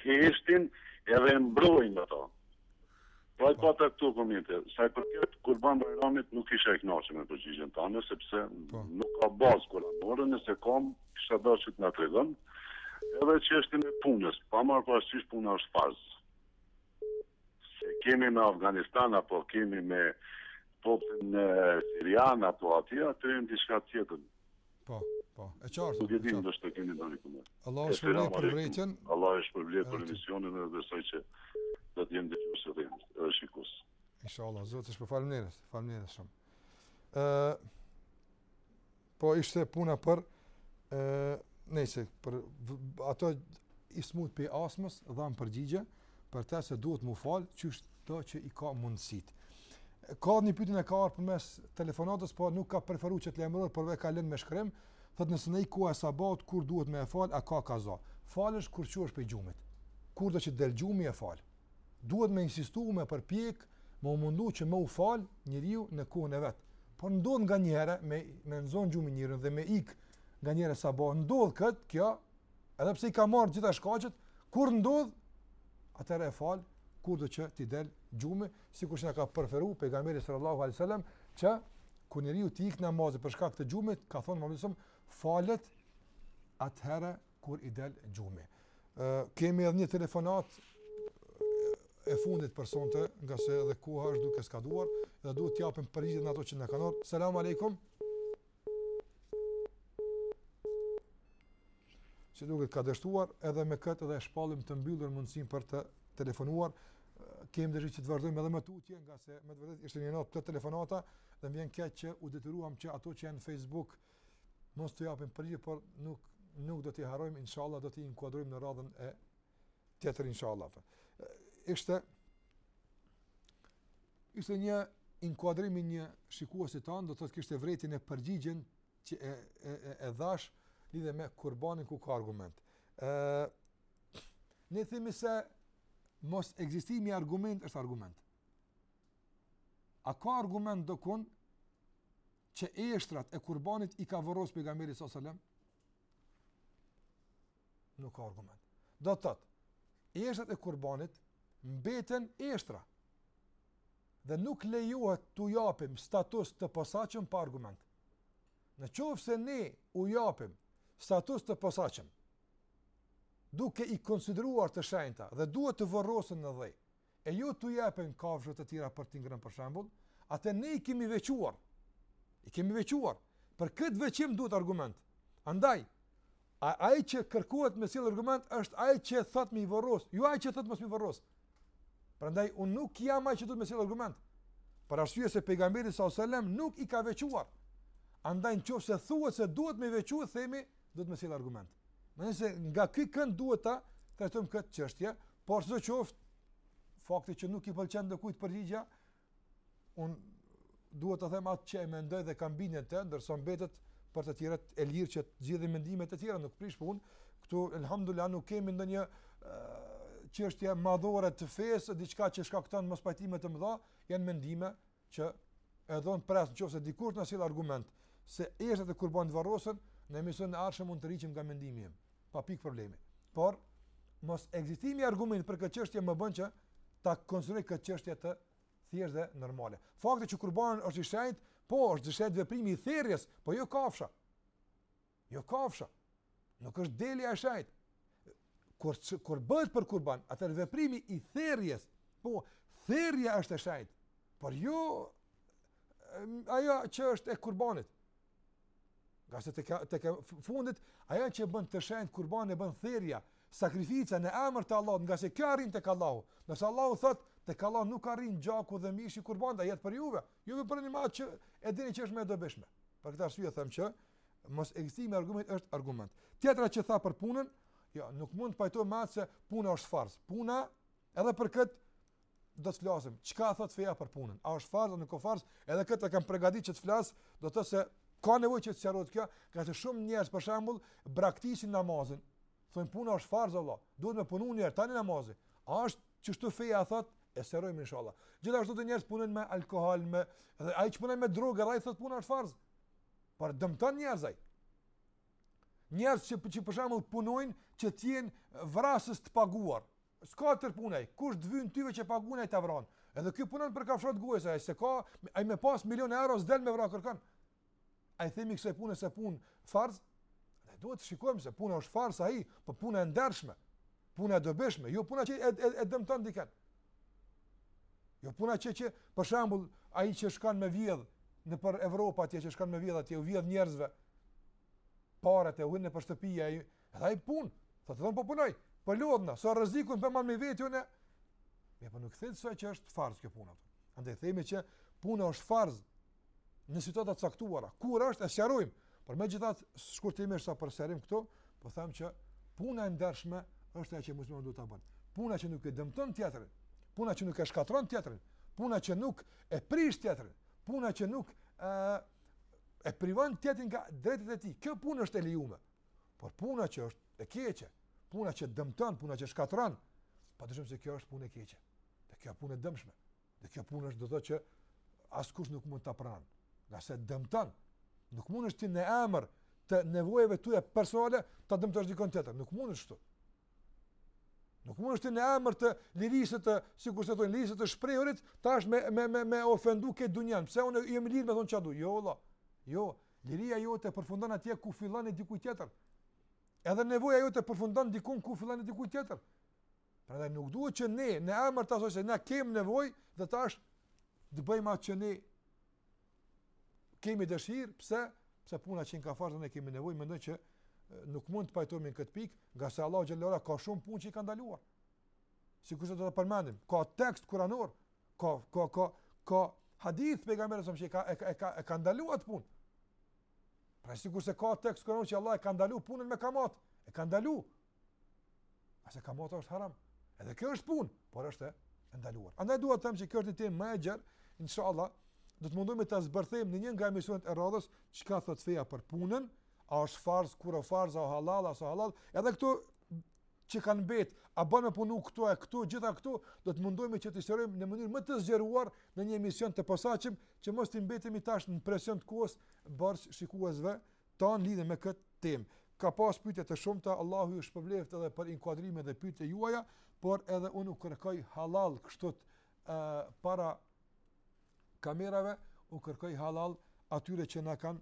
heshtin edhe e mbrojnë ato. Pra, po. Pata këtu komente, sa i përket Kurban Bajramit nuk isha i knaqun me përgjigjen tande, sepse po. nuk ka bazë kuranore, nëse ka, kisha dasht që të na tregon, edhe çështjen e punës, pa marrë parasysh puna është farz. Se kemi me Afganistan apo kemi me popullin sirian apo aty, aty janë diçka tjetër. Po, po, e qartë. Nuk e di ndoshta të keni ndonjë koment. Allahu të shpërbleftë për vërejtjen. Allahu të shpërbleftë për emisionin dhe besoj që do të jem dëgjues së dhënë. Edhe shikues. Inshallah, shumë faleminderit. Faleminderit shumë. Ë Po ishte puna për ë nejse për atë i smut pej astmës dhamë përgjigje për të se duhet mu fal çysh do që i ka mundësit. Ka një pyetje e ka ardh përmes telefonatës, po nuk ka preferuar që të lajmërohet, por veç ka lënë me shkrim, thotë nëse na ikë sabahi kur duhet me e fal, a ka kaza? Falesh kur çohesh pej gjumit. Kurdo që t'del gjumi e fal. duhet me insistu, me përpjek, me u mundu që me u fal njeriu në kohën e vet. Por ndodh nganjëherë me e zan gjumi njerin dhe me i ik nganjëherë sabahi. Ndodh kët kjo, edhe pse i ka marr gjitha shkaqet, kur ndodh atëherë e fal kurdo që t'i del gjumi, sikur që na ka preferu pejgamberi sallallahu alaihi wasallam që kur njeriut t'i ik namazi për shkak të gjumit, ka thonë më shumë falet atëherë kur i del gjumi. Ë kemi edhe një telefonat e fundit për sonte, ngase edhe koha është duke skaduar dhe duhet t'u japim përgjigje në ato që na kanë ardhur. Selam aleikum. Si duket ka dështuar edhe me këtë dhe e shpallim të mbyllur mundësinë për të telefonuar. Kemi dëshirë që të vazhdojmë edhe më tutje, ngase me të vërtetë ishte një natë me telefonata dhe më vjen keq që u detyruam që ato që janë në Facebook, ë Mos t'u japim përgjigje, por nuk nuk do t'i harrojmë inshallah do t'i inkuadrojmë në radhën e tjetër inshallah. Ishte ishte një inkuadrim i një shikuesi tonë, do të thotë kishte vërejtje në përgjigjen që e e e, e dhashë lidhur me kurbanin ku ka argument. Ë ne themi se mosekzistimi i argumentit është argument. A ka argument dikund që eshtrat e kurbanit i ka vorros pejgamberi sallallahu alajhi wasallam? Nuk ka argument. Do të thotë, eshtrat e kurbanit mbeten eshtra. Dhe nuk lejohet t'u japim status të posaçëm pa argument. Në qoftë se ne u japim status të posaçëm, duke i konsideruar të shenjta dhe duhet të vorrosen në dhe, e jo t'u jepen kafshëve të tjera për t'i ngrënë për shembull, atëherë ne i kemi veçuar. I kemi veçuar. Për këtë veçim duhet argument. Andaj, a, ai që kërkohet me sjell argument është ai që thotë me i vorros, jo ai që thotë mos me i vorros. Prandaj unë nuk jam ai që duhet me sjell argument. Për arsye se pejgamberi sa selam nuk i ka veçuar. Andaj në qoftë se thuhet se duhet me veçuar themi duhet me sjell argument. Mendoj se nga ky kënd duhet ta trajtojmë këtë çështje, por sidoqoftë fakti që nuk i pëlqen dikujt përgjigja, unë duhet të them atë që e mendoj dhe kam bindjen të, ndërsa mbetet për të tjerët e lirë që të gjithë mendimet e tjera nuk prish punë. Këtu elhamdullah nuk kemi ndonjë çështje madhore të fesë, diçka që shkakton mospajtime të mëdha, janë mendime që edhe unë pres në qoftë se dikush na sjell argument, se eshtrat e kurbanit të varrosen, në emisionin e ardhshëm mund të tërhiqem nga mendimi jem, pa pikë problemi. Por, mosekzistimi i argumentit për këtë çështje më bën që ta konsideroj këtë çështje të thjeshtë dhe normale. Fakti që kurbani është i shenjtë, po është i shenjtë veprimi i therjes, po jo kafsha. Jo kafsha. Nuk është delja e shenjtë. Kur kur bëhet për kurban, atëherë veprimi i therjes, po therja është e shenjtë. Por jo ajo që është e kurbanit. Ngase tek e tek e fundit, ajo që bën të shenjtë kurbanin e bën therja, sakrifica në emër të Allahut, ngase kjo arrin tek Allahu. Nëse Allahu thotë tek Allahu nuk arrin gjaku dhe mishi i kurbanit, ai jet për juve. Ju veproni me atë që e dini që është më e dobishme. Për këtë arsye them që Mos ekzistimi i argumentit është argument. Tjetra që tha për punën, jo, nuk mund të pajtohna me atë se puna është farz. Puna edhe për kët do të flasim. Çka thot feja për punën? A është farz apo nuk është farz? Edhe këtë e kam përgatitur që të flas, do të thotë se ka nevojë që të sqarohet kjo, ngase shumë njerëz për shembull braktisin namazin. Thonë puna është farz valla, duhet të punojë njeri tani namazi. A është çka feja thot e sqarojmë inshallah. Gjithashtu njerëz punojnë me alkool, edhe ai që punon me drogë, ai thot puna është farz. Por dëmton njerëz ai. Njerëz që që për shembull punojnë që të jenë vrasës të paguar. S'ka tjetër punë ai, kush të vyn ty e paguan ai ta vron. Edhe ky punon për kafshatë gojës, ai s'e ka, ai me pas milion euro s'del me vra kërkan. A i themi kësaj punë se puna farz. Ne duhet të shikojmë se puna është farz ai, po puna e ndershme. Puna e dobishme, jo puna që e, e, e dëmton dikën. Jo puna që që për shembull ai që shkon me vjedh nëpër Evropë atje që shkon me vjedh atje u vjedh njerëzve paret e huja nëpër shtëpia, edhe ai pun. Po të thon po punoj. Po lodhna, sa rrezikun po e baj me vetë unë. Me po nuk themi se është farz kjo puna. Andaj themi që puna është farz, në situata të caktuara. Kur është e sqarojmë, por megjithatë shkurtimisht sa për sqarim këtu, po them që puna e ndershme është ajo që muslimani duhet ta bën. Puna që nuk e dëmton tjetrin, puna që nuk e shkatërron tjetrin, puna që nuk e prish tjetrin, puna që nuk e e privon tjetrin nga drejtat e tij. Kjo punë është e lejuar. Por puna që është e keqe, puna që dëmton, puna që shkatërron, padyshim se kjo është punë e keqe. Dhe kjo punë e dëmshme. Dhe kjo punë është do të thotë që askush nuk mund ta pranon, ngase dëmton. Nuk mundesh ti në emër të nevojave tua personale ta dëmtosh dikon tjetër, nuk mundesh kështu. Nuk mundesh në emër të lirisë të, sikurse thonë lirisë së të shprehurit, tash me me me me ofendu këtë dunjan. Pse unë jam i lirë me thonë çka du? Jo, valla. Jo, liria jote përfundon atje ku fillon e dikujt tjetër. Edhe nevoja jote përfundon diku ku fillon e dikujt tjetër. Prandaj nuk duhet që ne në emër të asaj se na kemi nevojë dhe tash të bëjmë atë që ne kemi dëshirë, pse? Pse puna qenka farz dhe ne kemi nevojë, mendoj që nuk mund të pajtohemi në këtë pikë, ngase Allahu xhele ue ala ka shumë punë që i ka ndaluar. Sikurse do ta përmendim, ka tekst kuranor, ka ka ka ka hadith pejgamberi sa që ka e ka e ka, ka ndaluar atë punë. Pra sikurse ka tekst kuranor që Allahu e ka ndaluar punën me kamatë, e ka ndaluar Ngase kamata është haram. Edhe kjo është punë, por është e ndaluar. Andaj dua të them që kjo është një temë më e gjerë, inshallah, do të mundohemi ta zbërthejmë në një nga emisionet e radhës, çka thotë feja për punën, a është farz, kur është farz, a halal, a është halal, edhe këto që kanë mbet, a bën me punu këtu e këtu, gjitha këto, do të mundohemi që t'i shtrojmë në mënyrë më të zgjeruar në një emision të posaçëm, që mos të mbetemi tash në presion të kohës bërë shikuesve Tanë lidhur me këtë temë. Ka pas pyetje të shumta, Allahu ju shpërbleftë edhe për inkuadrimin dhe pyetjet juaja, por edhe unë u kërkoj halal kështu ë para kamerave, u kërkoj halal atyre që na kanë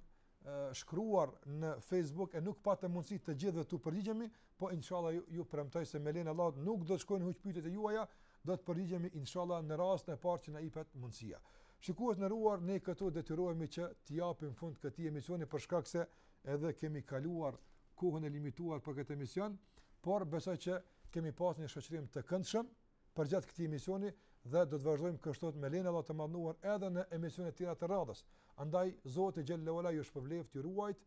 shkruar në Facebook e nuk patëm mundësi të gjithëve t'u përgjigjemi, Po inshallah ju, ju premtoj se me lejen e Allahut nuk do të shkojnë huq pyetjet e juaja, do të përgjigjemi inshallah në rastin e parë që na jepet mundësia. Shikues të nderuar, ne këtu detyrohemi që t'i japim fund këtij emisioni për shkak se edhe kemi kaluar kohën e limituar për këtë emision, por besoj që kemi pas një shoqërim të këndshëm përgjatë këtij emisioni dhe do të vazhdojmë kështu me lejen e Allahut të madhëruar edhe në emisione të tjera të radhës. Andaj Zoti xhel-le ue ala ju shpërbleftë, ju ruajtë